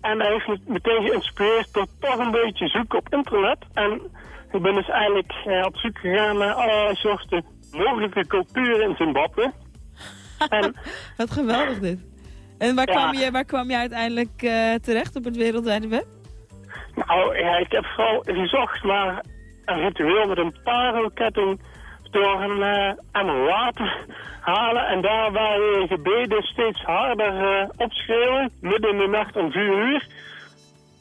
En hij heeft me meteen geïnspireerd tot toch een beetje zoeken op internet. En ik ben dus eigenlijk eh, op zoek gegaan naar allerlei soorten mogelijke culturen in Zimbabwe. <laughs> en Wat geweldig dit. En waar, Ja. kwam, je, waar kwam je uiteindelijk terecht op het wereldwijde web? Nou, ja, ik heb vooral gezocht naar een ritueel met een parelketting door een eh emmer water halen en daarbij je gebeden steeds harder eh, opschreeuwen, midden in de nacht om vier uur.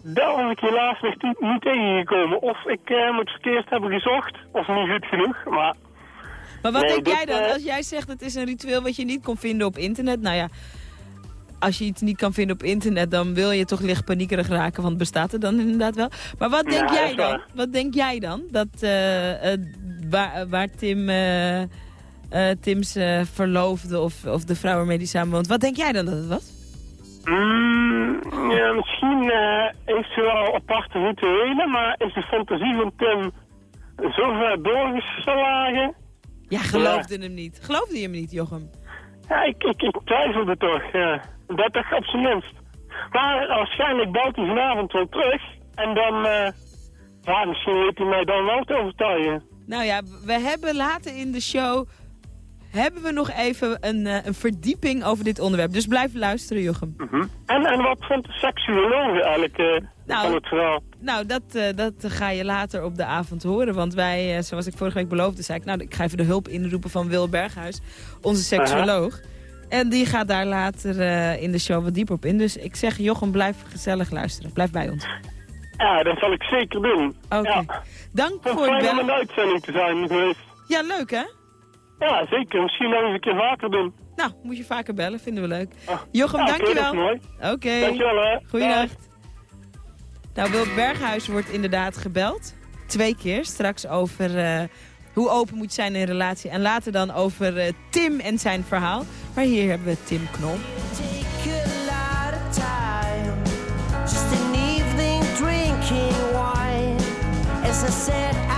Daar was ik helaas nog niet, niet tegengekomen. Of ik eh, moet verkeerd hebben gezocht, of niet goed genoeg, maar... Maar wat Nee, denk dit, jij dan? Als jij zegt het is een ritueel wat je niet kon vinden op internet. Nou ja, als je iets niet kan vinden op internet, dan wil je toch licht paniekerig raken. Want bestaat er dan inderdaad wel. Maar wat denk jij dan? waar. Wat denk jij dan? Dat eh, eh, waar, eh, waar Tim... Tim's verloofde of, of de vrouw waarmee die samenwoont. Wat denk jij dan dat het was? Mm, ja, misschien heeft ze wel aparte rituelen, maar is de fantasie van Tim zo ver doorgeslagen? Ja, geloofde hem niet. Geloofde je hem niet, Jochem? Ja, ik, ik, ik twijfelde toch, ja. Dat toch op zijn minst. Maar waarschijnlijk belt hij vanavond wel terug. En dan, eh ja, misschien weet hij mij dan wel te overtuigen. Nou ja, we hebben later in de show... hebben we nog even een, eh, een verdieping over dit onderwerp. Dus blijf luisteren, Jochem. En, en wat vond de seksuoloog eigenlijk eh, Nou, van het verhaal? Nou, dat, dat ga je later op de avond horen. Want wij, zoals ik vorige week beloofde, zei ik... nou, ik ga even de hulp inroepen van Wil Berghuis, onze seksuoloog. En die gaat daar later eh, in de show wat dieper op in. Dus ik zeg, Jochem, blijf gezellig luisteren. Blijf bij ons. Ja, dat zal ik zeker doen. Oké. Ja. Dank Het voor het fijn om bellen. een uitzending te zijn geweest. Ja, leuk hè? Ja, zeker. Misschien nog eens een keer vaker doen. Nou, moet je vaker bellen, vinden we leuk. Jochem, ja, oké, dankjewel. dat is mooi. Oké. Dankjewel, hè. Goeienacht. Nou, Wil Berghuis wordt inderdaad gebeld. Twee keer. Straks over eh, hoe open moet je zijn in een relatie. En later dan over eh, Tim en zijn verhaal. Maar hier hebben we Tim Knol. As I set out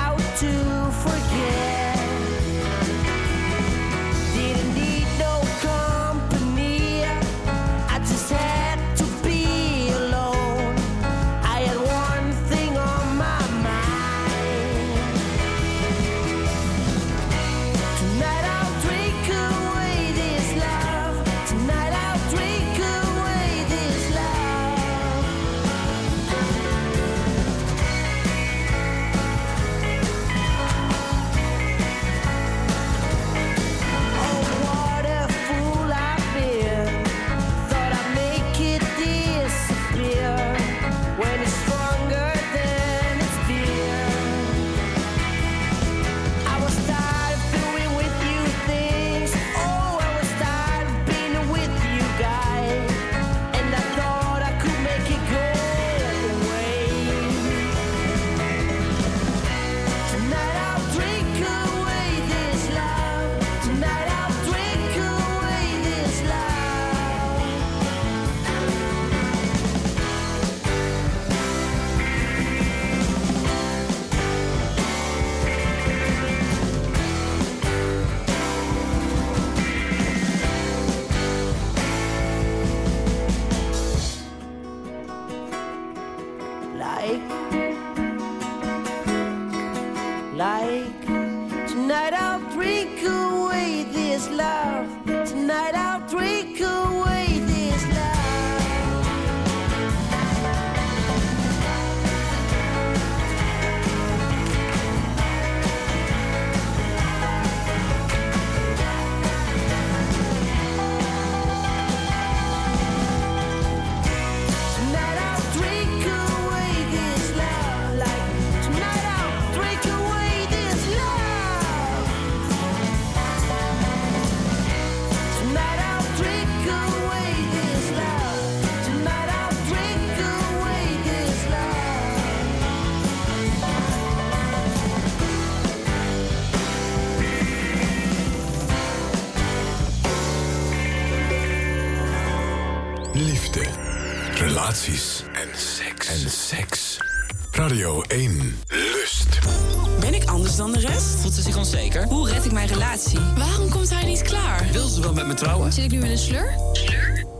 Hoe red ik mijn relatie? Waarom komt hij niet klaar? Wil ze wel met me trouwen? Zit ik nu in een slur?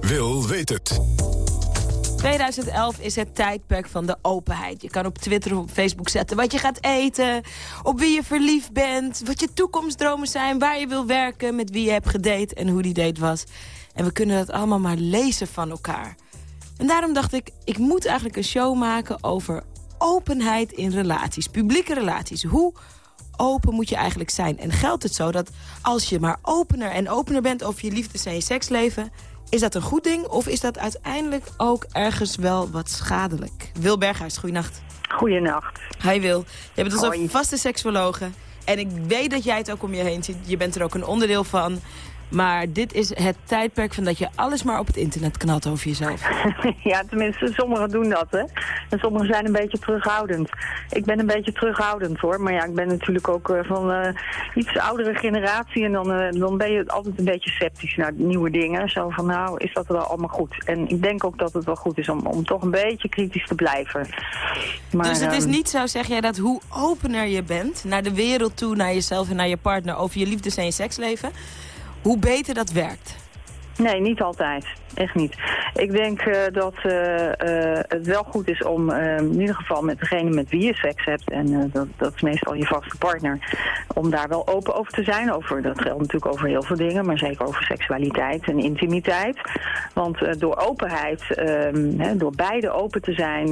Wil weet het. 2011 is het tijdperk van de openheid. Je kan op Twitter of op Facebook zetten wat je gaat eten, op wie je verliefd bent, wat je toekomstdromen zijn, waar je wil werken, met wie je hebt gedate en hoe die date was. En we kunnen dat allemaal maar lezen van elkaar. En daarom dacht ik, ik moet eigenlijk een show maken over openheid in relaties, publieke relaties. Hoe open moet je eigenlijk zijn? En geldt het zo dat als je maar opener en opener bent over je liefdes- en je seksleven... is dat een goed ding of is dat uiteindelijk ook ergens wel wat schadelijk? Wil Berghuis, goeienacht. Goeienacht. Hi Wil, je bent onze Hoi. vaste seksologe. En ik weet dat jij het ook om je heen ziet. Je bent er ook een onderdeel van. Maar dit is het tijdperk van dat je alles maar op het internet knalt over jezelf. <laughs> ja, tenminste, sommigen doen dat, hè. En sommigen zijn een beetje terughoudend. Ik ben een beetje terughoudend, hoor. Maar ja, ik ben natuurlijk ook eh, van eh, iets oudere generatie. En dan, eh, dan ben je altijd een beetje sceptisch naar nieuwe dingen. Zo van, nou, is dat wel allemaal goed? En ik denk ook dat het wel goed is om, om toch een beetje kritisch te blijven. Maar, dus het is ehm, niet zo, zeg jij, dat hoe opener je bent... naar de wereld toe, naar jezelf en naar je partner... over je liefdes- en je seksleven... hoe beter dat werkt. Nee, niet altijd. Echt niet. Ik denk eh, dat eh, eh, het wel goed is om eh, in ieder geval met degene met wie je seks hebt, en dat, dat is meestal je vaste partner, om daar wel open over te zijn. Over, dat geldt natuurlijk over heel veel dingen, maar zeker over seksualiteit en intimiteit. Want door openheid, ehm, hè, door beide open te zijn,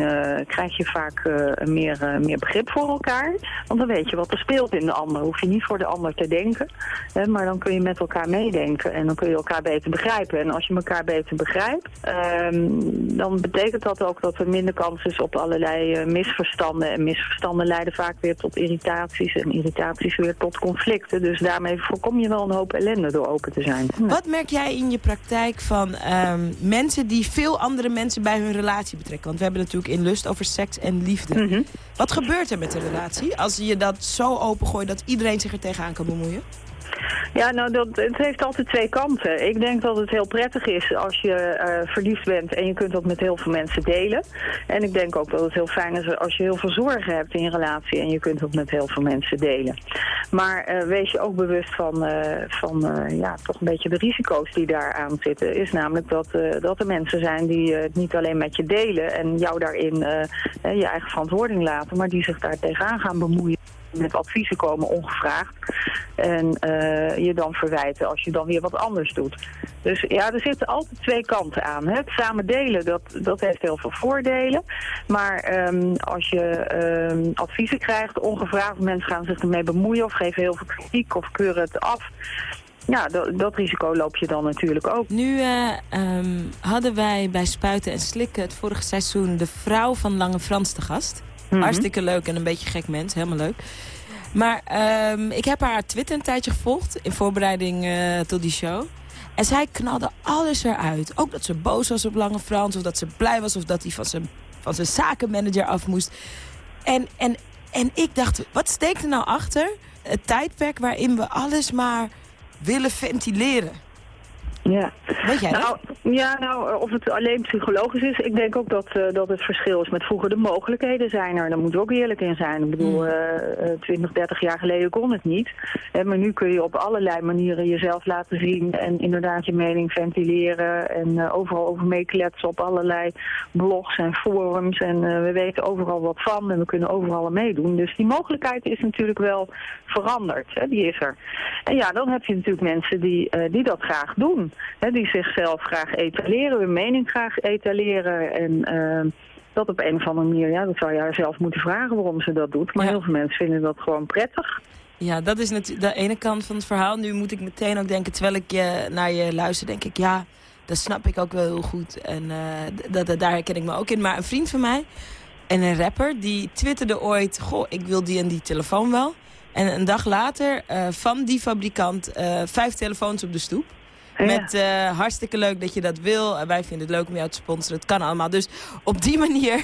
krijg je vaak meer, meer begrip voor elkaar. Want dan weet je wat er speelt in de ander. Hoef je niet voor de ander te denken, hè, maar dan kun je met elkaar meedenken en dan kun je elkaar beter begrijpen. En als je elkaar beter begrijpt, ehm, dan betekent dat ook dat er minder kans is op allerlei eh, misverstanden. En misverstanden leiden vaak weer tot irritaties en irritaties weer tot conflicten. Dus daarmee voorkom je wel een hoop ellende door open te zijn. Wat merk jij in je praktijk van ehm, mensen die veel andere mensen bij hun relatie betrekken? Want we hebben natuurlijk in Lust over seks en liefde. Mhm. Wat gebeurt er met de relatie als je dat zo opengooit dat iedereen zich er tegenaan kan bemoeien? Ja, nou, dat, het heeft altijd twee kanten. Ik denk dat het heel prettig is als je eh, verliefd bent en je kunt dat met heel veel mensen delen. En ik denk ook dat het heel fijn is als je heel veel zorgen hebt in je relatie en je kunt dat met heel veel mensen delen. Maar eh, wees je ook bewust van, eh, van ja, toch een beetje de risico's die daaraan zitten. Is namelijk dat, dat er mensen zijn die het niet alleen met je delen en jou daarin je eigen verantwoording laten, maar die zich daar tegenaan gaan bemoeien met adviezen komen ongevraagd. En eh, je dan verwijten als je dan weer wat anders doet. Dus ja, er zitten altijd twee kanten aan. Hè. Het samen delen, dat, dat heeft heel veel voordelen. Maar ehm, als je ehm, adviezen krijgt, ongevraagd, mensen gaan zich ermee bemoeien of geven heel veel kritiek of keuren het af. Ja, dat, risico loop je dan natuurlijk ook. Nu eh, ehm, hadden wij bij Spuiten en Slikken het vorige seizoen de vrouw van Lange Frans te gast. Mhm. Hartstikke leuk en een beetje gek mens, helemaal leuk. Maar ehm, ik heb haar Twitter een tijdje gevolgd in voorbereiding eh, tot die show. En zij knalde alles eruit. Ook dat ze boos was op Lange Frans, of dat ze blij was, of dat hij van zijn, van zijn zakenmanager af moest. En, en, en ik dacht, wat steekt er nou achter? Het tijdperk waarin we alles maar willen ventileren. Ja. Weet jij dat? nou, Ja, nou, of het alleen psychologisch is. Ik denk ook dat, eh, dat het verschil is met vroeger. De mogelijkheden zijn er. Daar moeten we ook eerlijk in zijn. Ik bedoel, eh, eh, 20, 30 jaar geleden kon het niet. Hè, maar nu kun je op allerlei manieren jezelf laten zien. En inderdaad je mening ventileren. En eh, overal over meekletsen op allerlei blogs en forums. En eh, we weten overal wat van. En we kunnen overal aan meedoen. Dus die mogelijkheid is natuurlijk wel veranderd. Hè, die is er. En ja, dan heb je natuurlijk mensen die, eh, die dat graag doen. Hè, die zichzelf graag etaleren, hun mening graag etaleren. En eh, dat op een of andere manier, ja, dat zou je haar zelf moeten vragen waarom ze dat doet. Maar heel veel mensen vinden dat gewoon prettig. Ja, dat is natuurlijk de ene kant van het verhaal. Nu moet ik meteen ook denken, terwijl ik je, naar je luister, denk ik... ja, dat snap ik ook wel heel goed. En eh, dat, dat- daar herken ik me ook in. Maar een vriend van mij, en een rapper, die twitterde ooit... goh, ik wil die en die telefoon wel. En een dag later eh, van die fabrikant eh, vijf telefoons op de stoep. Met eh, hartstikke leuk dat je dat wil. En wij vinden het leuk om jou te sponsoren. Het kan allemaal. Dus op die manier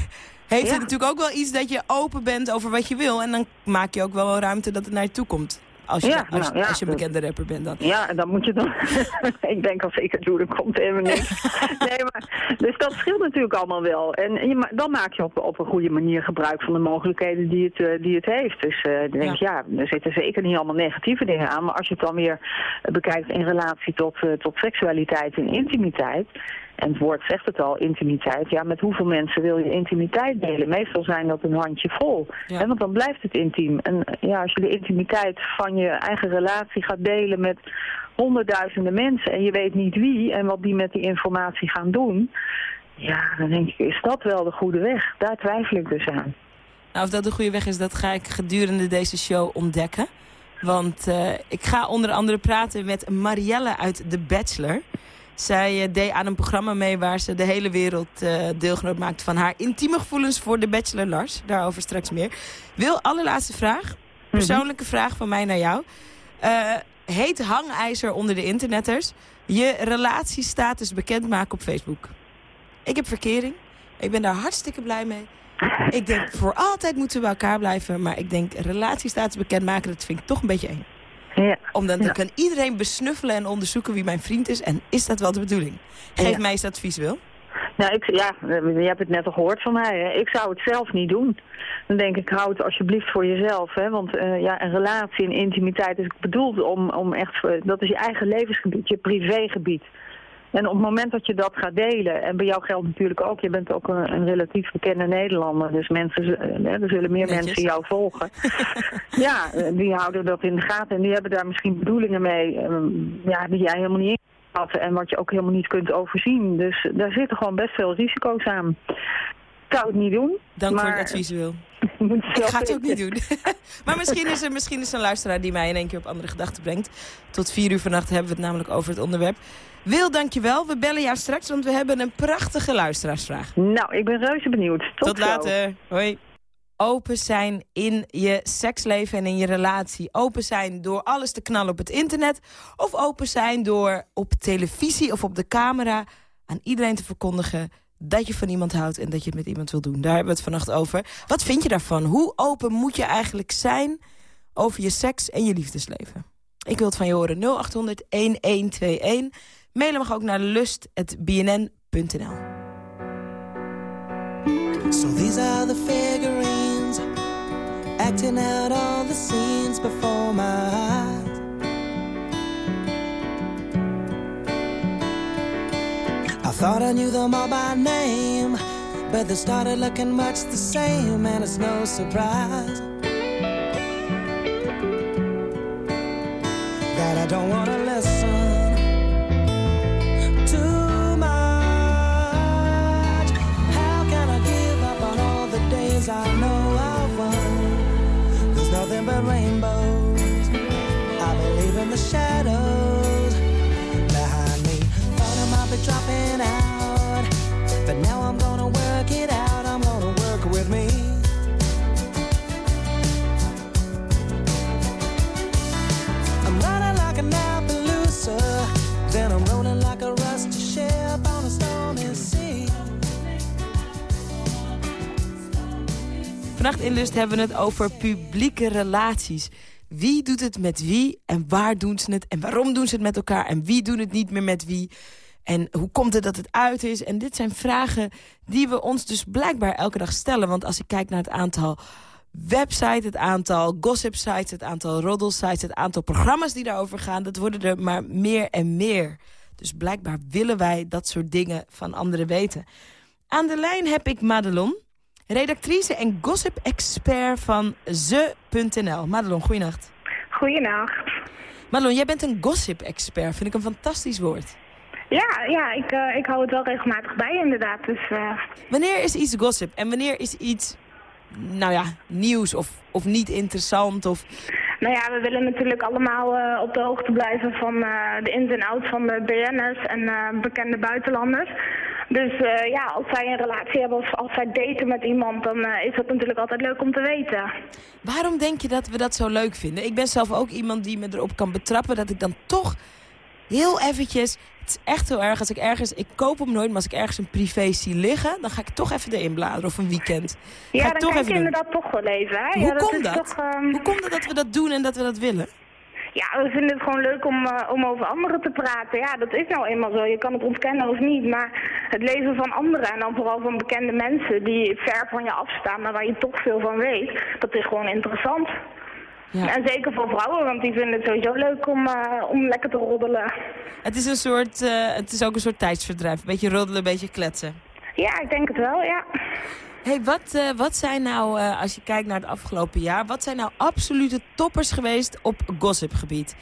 heeft het natuurlijk ook wel iets dat je open bent over wat je wil. En dan maak je ook wel ruimte dat het naar je toe komt. Als je, Ja, als, nou, ja. als je een bekende rapper bent dan. Ja, en dan moet je dan... <laughs> ik denk als ik het doe, dan komt helemaal niks. <laughs> nee, maar, dus dat scheelt natuurlijk allemaal wel. En je, dan maak je op, op een goede manier gebruik van de mogelijkheden die het, eh, die het heeft. Dus ik denk ja. er zitten zeker niet allemaal negatieve dingen aan. Maar als je het dan weer bekijkt in relatie tot, eh, tot seksualiteit en intimiteit... En het woord zegt het al, intimiteit. Ja, met hoeveel mensen wil je intimiteit delen? Meestal zijn dat een handje vol. Hè, want dan blijft het intiem. En ja, als je de intimiteit van je eigen relatie gaat delen met honderdduizenden mensen... en je weet niet wie en wat die met die informatie gaan doen... ja, dan denk ik, is dat wel de goede weg? Daar twijfel ik dus aan. Nou, of dat de goede weg is, dat ga ik gedurende deze show ontdekken. Want eh, ik ga onder andere praten met Marielle uit The Bachelor. Zij eh, deed aan een programma mee waar ze de hele wereld eh, deelgenoot maakte van haar intieme gevoelens voor de Bachelor Lars. Daarover straks meer. Wil, allerlaatste vraag. Persoonlijke vraag van mij naar jou. Eh, heet hangijzer onder de internetters. Je relatiestatus bekendmaken op Facebook. Ik heb verkering. Ik ben daar hartstikke blij mee. Ik denk, voor altijd moeten we bij elkaar blijven. Maar ik denk, relatiestatus bekendmaken, dat vind ik toch een beetje eng. Ja. Omdat dan Ja. kan iedereen besnuffelen en onderzoeken wie mijn vriend is. En is dat wel de bedoeling? Geef Ja. mij eens advies, Wil. Nou, ik, ja, je hebt het net al gehoord van mij. Hè. Ik zou het zelf niet doen. Dan denk ik, hou het alsjeblieft voor jezelf. Hè. Want eh, ja, een relatie en intimiteit is bedoeld om, om echt... eh, Dat is je eigen levensgebied, je privégebied. En op het moment dat je dat gaat delen, en bij jou geldt natuurlijk ook, je bent ook een, een relatief bekende Nederlander, dus mensen, eh, er zullen meer Netjes. mensen jou volgen. <laughs> ja, eh, die houden dat in de gaten en die hebben daar misschien bedoelingen mee, eh, ja, die jij helemaal niet in schatten en wat je ook helemaal niet kunt overzien. Dus daar zitten gewoon best veel risico's aan. Ik zou het niet doen. Dank voor het advies, Wil. <laughs> Ik ga het ook niet doen. <laughs> maar misschien is er misschien is er een luisteraar die mij in één keer op andere gedachten brengt. Tot vier uur vannacht hebben we het namelijk over het onderwerp. Wil, dankjewel. We bellen jou straks, want we hebben een prachtige luisteraarsvraag. Nou, ik ben reuze benieuwd. Tot, Tot later. Hoi. Open zijn in je seksleven en in je relatie. Open zijn door alles te knallen op het internet. Of open zijn door op televisie of op de camera aan iedereen te verkondigen dat je van iemand houdt en dat je het met iemand wil doen. Daar hebben we het vannacht over. Wat vind je daarvan? Hoe open moet je eigenlijk zijn over je seks en je liefdesleven? Ik wil het van je horen. 0800 1121. Mailen mag ook naar lust.bnn.nl. So these are the figurines acting out all the scenes before my eyes. I thought I knew them all by name, but they started looking much the same, and it's no surprise that I don't want to listen the I know I've won? There's nothing but rainbows. I believe in the shadows behind me. Thought I might be dropping out, but now I'm gonna work it out. I'm gonna work with me. I'm running like an Appaloosa, Vannacht in Lust hebben we het over publieke relaties. Wie doet het met wie en waar doen ze het en waarom doen ze het met elkaar... en wie doet het niet meer met wie en hoe komt het dat het uit is. En dit zijn vragen die we ons dus blijkbaar elke dag stellen. Want als ik kijk naar het aantal websites, het aantal gossip sites... het aantal roddelsites, het aantal programma's die daarover gaan... dat worden er maar meer en meer. Dus blijkbaar willen wij dat soort dingen van anderen weten. Aan de lijn heb ik Madelon, redactrice en gossip-expert van ze.nl. Madelon, goeienacht. Goeienacht. Madelon, jij bent een gossip-expert. Vind ik een fantastisch woord. Ja, ja ik, eh, ik hou het wel regelmatig bij inderdaad. Dus, eh, Wanneer is iets gossip en wanneer is iets, nou ja, nieuws of, of niet interessant? Of... nou ja, we willen natuurlijk allemaal eh, op de hoogte blijven van de ins en outs van de BN'ers en bekende buitenlanders. Dus eh, ja, als zij een relatie hebben of als zij daten met iemand, dan eh, is dat natuurlijk altijd leuk om te weten. Waarom denk je dat we dat zo leuk vinden? Ik ben zelf ook iemand die me erop kan betrappen dat ik dan toch heel eventjes... Het is echt heel erg als ik ergens... Ik koop hem nooit, maar als ik ergens een privé zie liggen... dan ga ik toch even erin bladeren of een weekend. Ga Ja, ik dan toch kijk je inderdaad toch wel even. Hè? Hoe ja, dat komt is dat? Toch, ehm, Hoe komt het dat we dat doen en dat we dat willen? Ja, we vinden het gewoon leuk om, eh, om over anderen te praten. Ja, dat is nou eenmaal zo. Je kan het ontkennen of niet. Maar het leven van anderen en dan vooral van bekende mensen die ver van je afstaan, maar waar je toch veel van weet, dat is gewoon interessant. Ja. En zeker voor vrouwen, want die vinden het sowieso leuk om, eh, om lekker te roddelen. Het is, een soort, eh, het is ook een soort tijdsverdrijf. Een beetje roddelen, een beetje kletsen. Ja, ik denk het wel, ja. Hey, wat, eh, wat zijn nou, eh, als je kijkt naar het afgelopen jaar... wat zijn nou absolute toppers geweest op gossipgebied?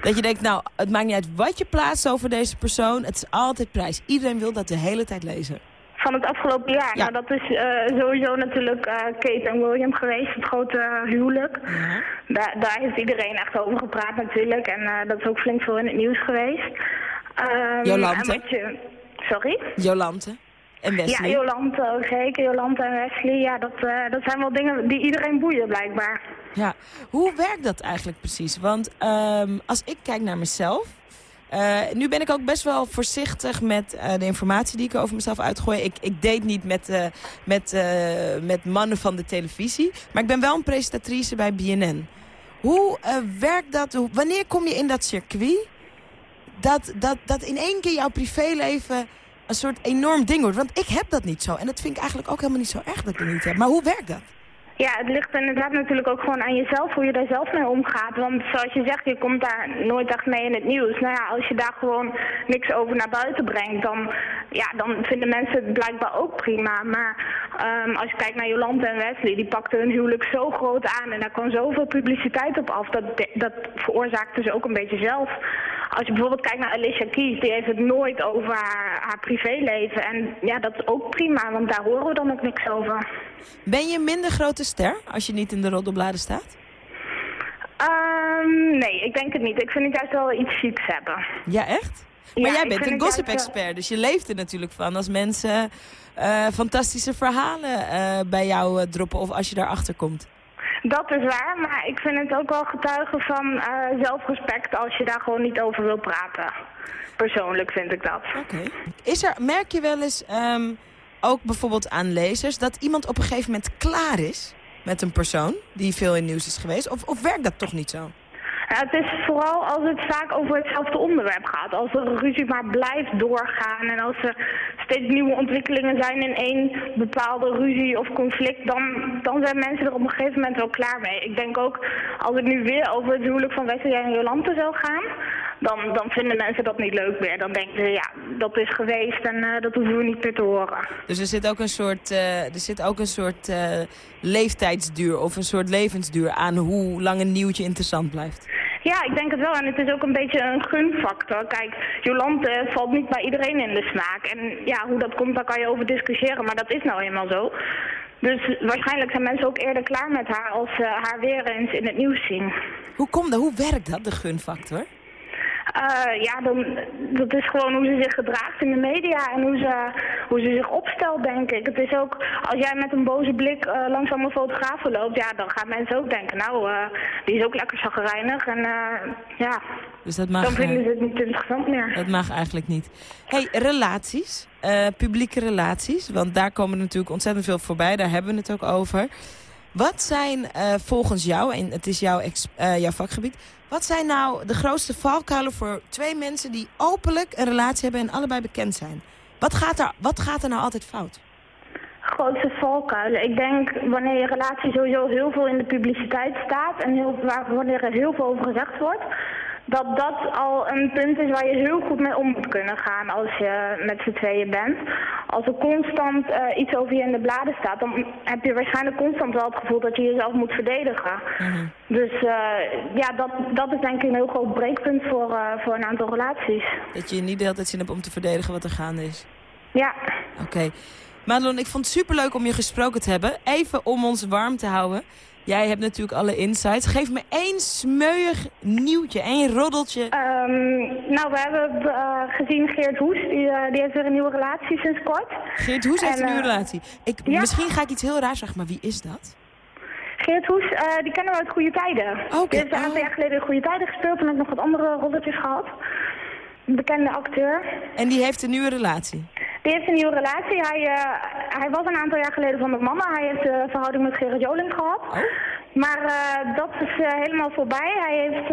Dat je denkt, nou, het maakt niet uit wat je plaatst over deze persoon. Het is altijd prijs. Iedereen wil dat de hele tijd lezen. Van het afgelopen jaar. Nou, dat is eh, sowieso natuurlijk Kate en William geweest, het grote huwelijk. Daar, daar heeft iedereen echt over gepraat natuurlijk. En dat is ook flink veel in het nieuws geweest. Ehm, Jolante. je- Sorry? Jolante en Wesley. Ja, Jolante, Geke, Jolante en Wesley. Ja, dat, eh, dat zijn wel dingen die iedereen boeien blijkbaar. Ja, hoe werkt dat eigenlijk precies? Want ehm, als ik kijk naar mezelf... eh, nu ben ik ook best wel voorzichtig met eh, de informatie die ik over mezelf uitgooi. Ik, ik date niet met, met, met mannen van de televisie. Maar ik ben wel een presentatrice bij BNN. Hoe werkt dat? Wanneer kom je in dat circuit? Dat, dat, dat in één keer jouw privéleven een soort enorm ding wordt. Want ik heb dat niet zo. En dat vind ik eigenlijk ook helemaal niet zo erg dat ik het niet heb. Maar hoe werkt dat? Ja, het ligt inderdaad natuurlijk ook gewoon aan jezelf, hoe je daar zelf mee omgaat. Want zoals je zegt, je komt daar nooit echt mee in het nieuws. Nou ja, als je daar gewoon niks over naar buiten brengt, dan, ja, dan vinden mensen het blijkbaar ook prima. Maar ehm, als je kijkt naar Jolante en Wesley, die pakten hun huwelijk zo groot aan en daar kwam zoveel publiciteit op af. Dat, dat veroorzaakten ze ook een beetje zelf. als je bijvoorbeeld kijkt naar Alicia Keys, die heeft het nooit over haar, haar privéleven. En ja, dat is ook prima, want daar horen we dan ook niks over. Ben je een minder grote ster als je niet in de roddelbladen staat? Ehm, nee, ik denk het niet. Ik vind het juist wel iets chics hebben. Ja, echt? Maar Ja, jij bent een gossip-expert, dus je leeft er natuurlijk van als mensen eh, fantastische verhalen eh, bij jou eh, droppen of als je daarachter komt. Dat is waar, maar ik vind het ook wel getuigen van zelfrespect als je daar gewoon niet over wil praten. Persoonlijk vind ik dat. Oké. Is er, merk je wel eens, ehm, ook bijvoorbeeld aan lezers, dat iemand op een gegeven moment klaar is met een persoon die veel in nieuws is geweest? Of, of werkt dat toch niet zo? Ja, het is vooral als het vaak over hetzelfde onderwerp gaat. Als de ruzie maar blijft doorgaan en als er steeds nieuwe ontwikkelingen zijn in één bepaalde ruzie of conflict, dan, dan zijn mensen er op een gegeven moment wel klaar mee. Ik denk ook, als het nu weer over het huwelijk van Wesley en Jolante zou gaan, dan, dan vinden mensen dat niet leuk meer. Dan denken ze, ja, dat is geweest en eh, dat hoeven we niet meer te horen. Dus er zit ook een soort, eh, er zit ook een soort eh, leeftijdsduur of een soort levensduur aan hoe lang een nieuwtje interessant blijft. Ja, ik denk het wel. En het is ook een beetje een gunfactor. Kijk, Jolante valt niet bij iedereen in de smaak. En ja, hoe dat komt, daar kan je over discussiëren. Maar dat is nou eenmaal zo. Dus waarschijnlijk zijn mensen ook eerder klaar met haar als ze haar weer eens in het nieuws zien. Hoe komt dat? Hoe werkt dat, de gunfactor? Eh, ja, dan, dat is gewoon hoe ze zich gedraagt in de media en hoe ze, hoe ze zich opstelt, denk ik. Het is ook, als jij met een boze blik eh, langs allemaal fotografen loopt, ja, dan gaan mensen ook denken, nou, eh, die is ook lekker chagrijnig. En ja, Dus dat mag, dan vinden ze het niet interessant meer. dat mag eigenlijk niet. hey, relaties. publieke relaties. Want daar komen natuurlijk ontzettend veel voorbij. Daar hebben we het ook over. Wat zijn volgens jou, en het is jouw, jouw vakgebied... wat zijn nou de grootste valkuilen voor twee mensen... die openlijk een relatie hebben en allebei bekend zijn? Wat gaat er, wat gaat er nou altijd fout? grootste valkuilen. Ik denk wanneer je relatie sowieso heel veel in de publiciteit staat en heel, waar, wanneer er heel veel over gezegd wordt, dat dat al een punt is waar je heel goed mee om moet kunnen gaan als je met z'n tweeën bent. Als er constant eh, iets over je in de bladen staat, dan heb je waarschijnlijk constant wel het gevoel dat je jezelf moet verdedigen. Dus eh, ja, dat, dat is denk ik een heel groot breekpunt voor, eh, voor een aantal relaties. Dat je niet de hele tijd zin hebt om te verdedigen wat er gaande is. Ja. Oké. Madelon, ik vond het superleuk om je gesproken te hebben. Even om ons warm te houden. Jij hebt natuurlijk alle insights. Geef me één smeuig nieuwtje, één roddeltje. Ehm, nou, we hebben eh, gezien Geert Hoes, die, eh, die heeft weer een nieuwe relatie sinds kort. Geert Hoes heeft En, een nieuwe eh, relatie. Ik, ja. Misschien ga ik iets heel raars zeggen, maar wie is dat? Geert Hoes, die kennen we uit Goede Tijden. Die heeft een aantal jaar geleden in Goede Tijden gespeeld en ook nog wat andere rolletjes gehad. Een bekende acteur. En die heeft een nieuwe relatie. Die heeft een nieuwe relatie. Hij, eh, hij was een aantal jaar geleden van de mannen. Hij heeft een verhouding met Gerard Joling gehad. Maar eh, dat is eh, helemaal voorbij. Hij heeft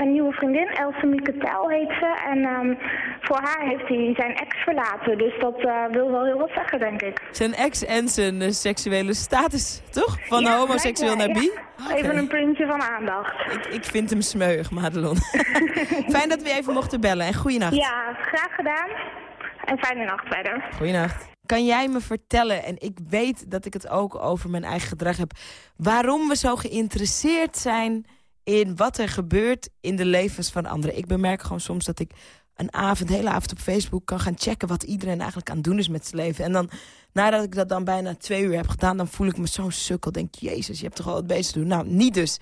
een nieuwe vriendin, Else Mieke Tel heet ze. En ehm, voor haar heeft hij zijn ex verlaten. Dus dat wil wel heel wat zeggen, denk ik. Zijn ex en zijn seksuele status, toch? Van Ja, homoseksueel naar bi? ja. Even een puntje van aandacht. Ik, ik vind hem smeuig, Madelon. <laughs> Fijn dat we even mochten bellen en goeienacht. Ja, graag gedaan. En fijne nacht verder. Goeienacht. Kan jij me vertellen, en ik weet dat ik het ook over mijn eigen gedrag heb... waarom we zo geïnteresseerd zijn in wat er gebeurt in de levens van anderen? Ik bemerk gewoon soms dat ik een avond, hele avond op Facebook kan gaan checken... wat iedereen eigenlijk aan het doen is met zijn leven. En dan, nadat ik dat dan bijna twee uur heb gedaan... dan voel ik me zo'n sukkel. Denk, jezus, je hebt toch wel wat bezig te doen? Nou, niet dus.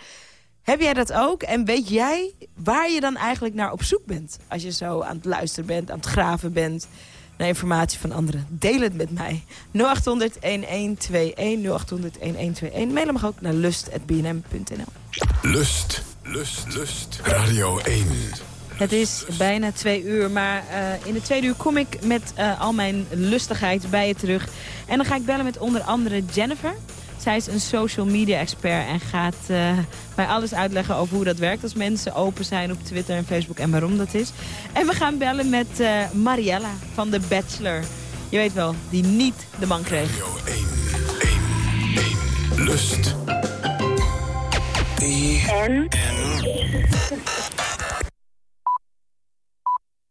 Heb jij dat ook? En weet jij waar je dan eigenlijk naar op zoek bent? Als je zo aan het luisteren bent, aan het graven bent naar informatie van anderen. Deel het met mij. 0800 1121 0800 1121. Mailen mag ook naar lust.bnm.nl. Lust, lust, lust. Radio 1. Het is bijna twee uur, maar eh, in de tweede uur kom ik met eh, al mijn lustigheid bij je terug. En dan ga ik bellen met onder andere Jennifer. Zij is een social media expert en gaat eh, mij alles uitleggen over hoe dat werkt als mensen open zijn op Twitter en Facebook en waarom dat is. En we gaan bellen met eh, Mariella van The Bachelor. Je weet wel, die niet de man kreeg. Lust. En?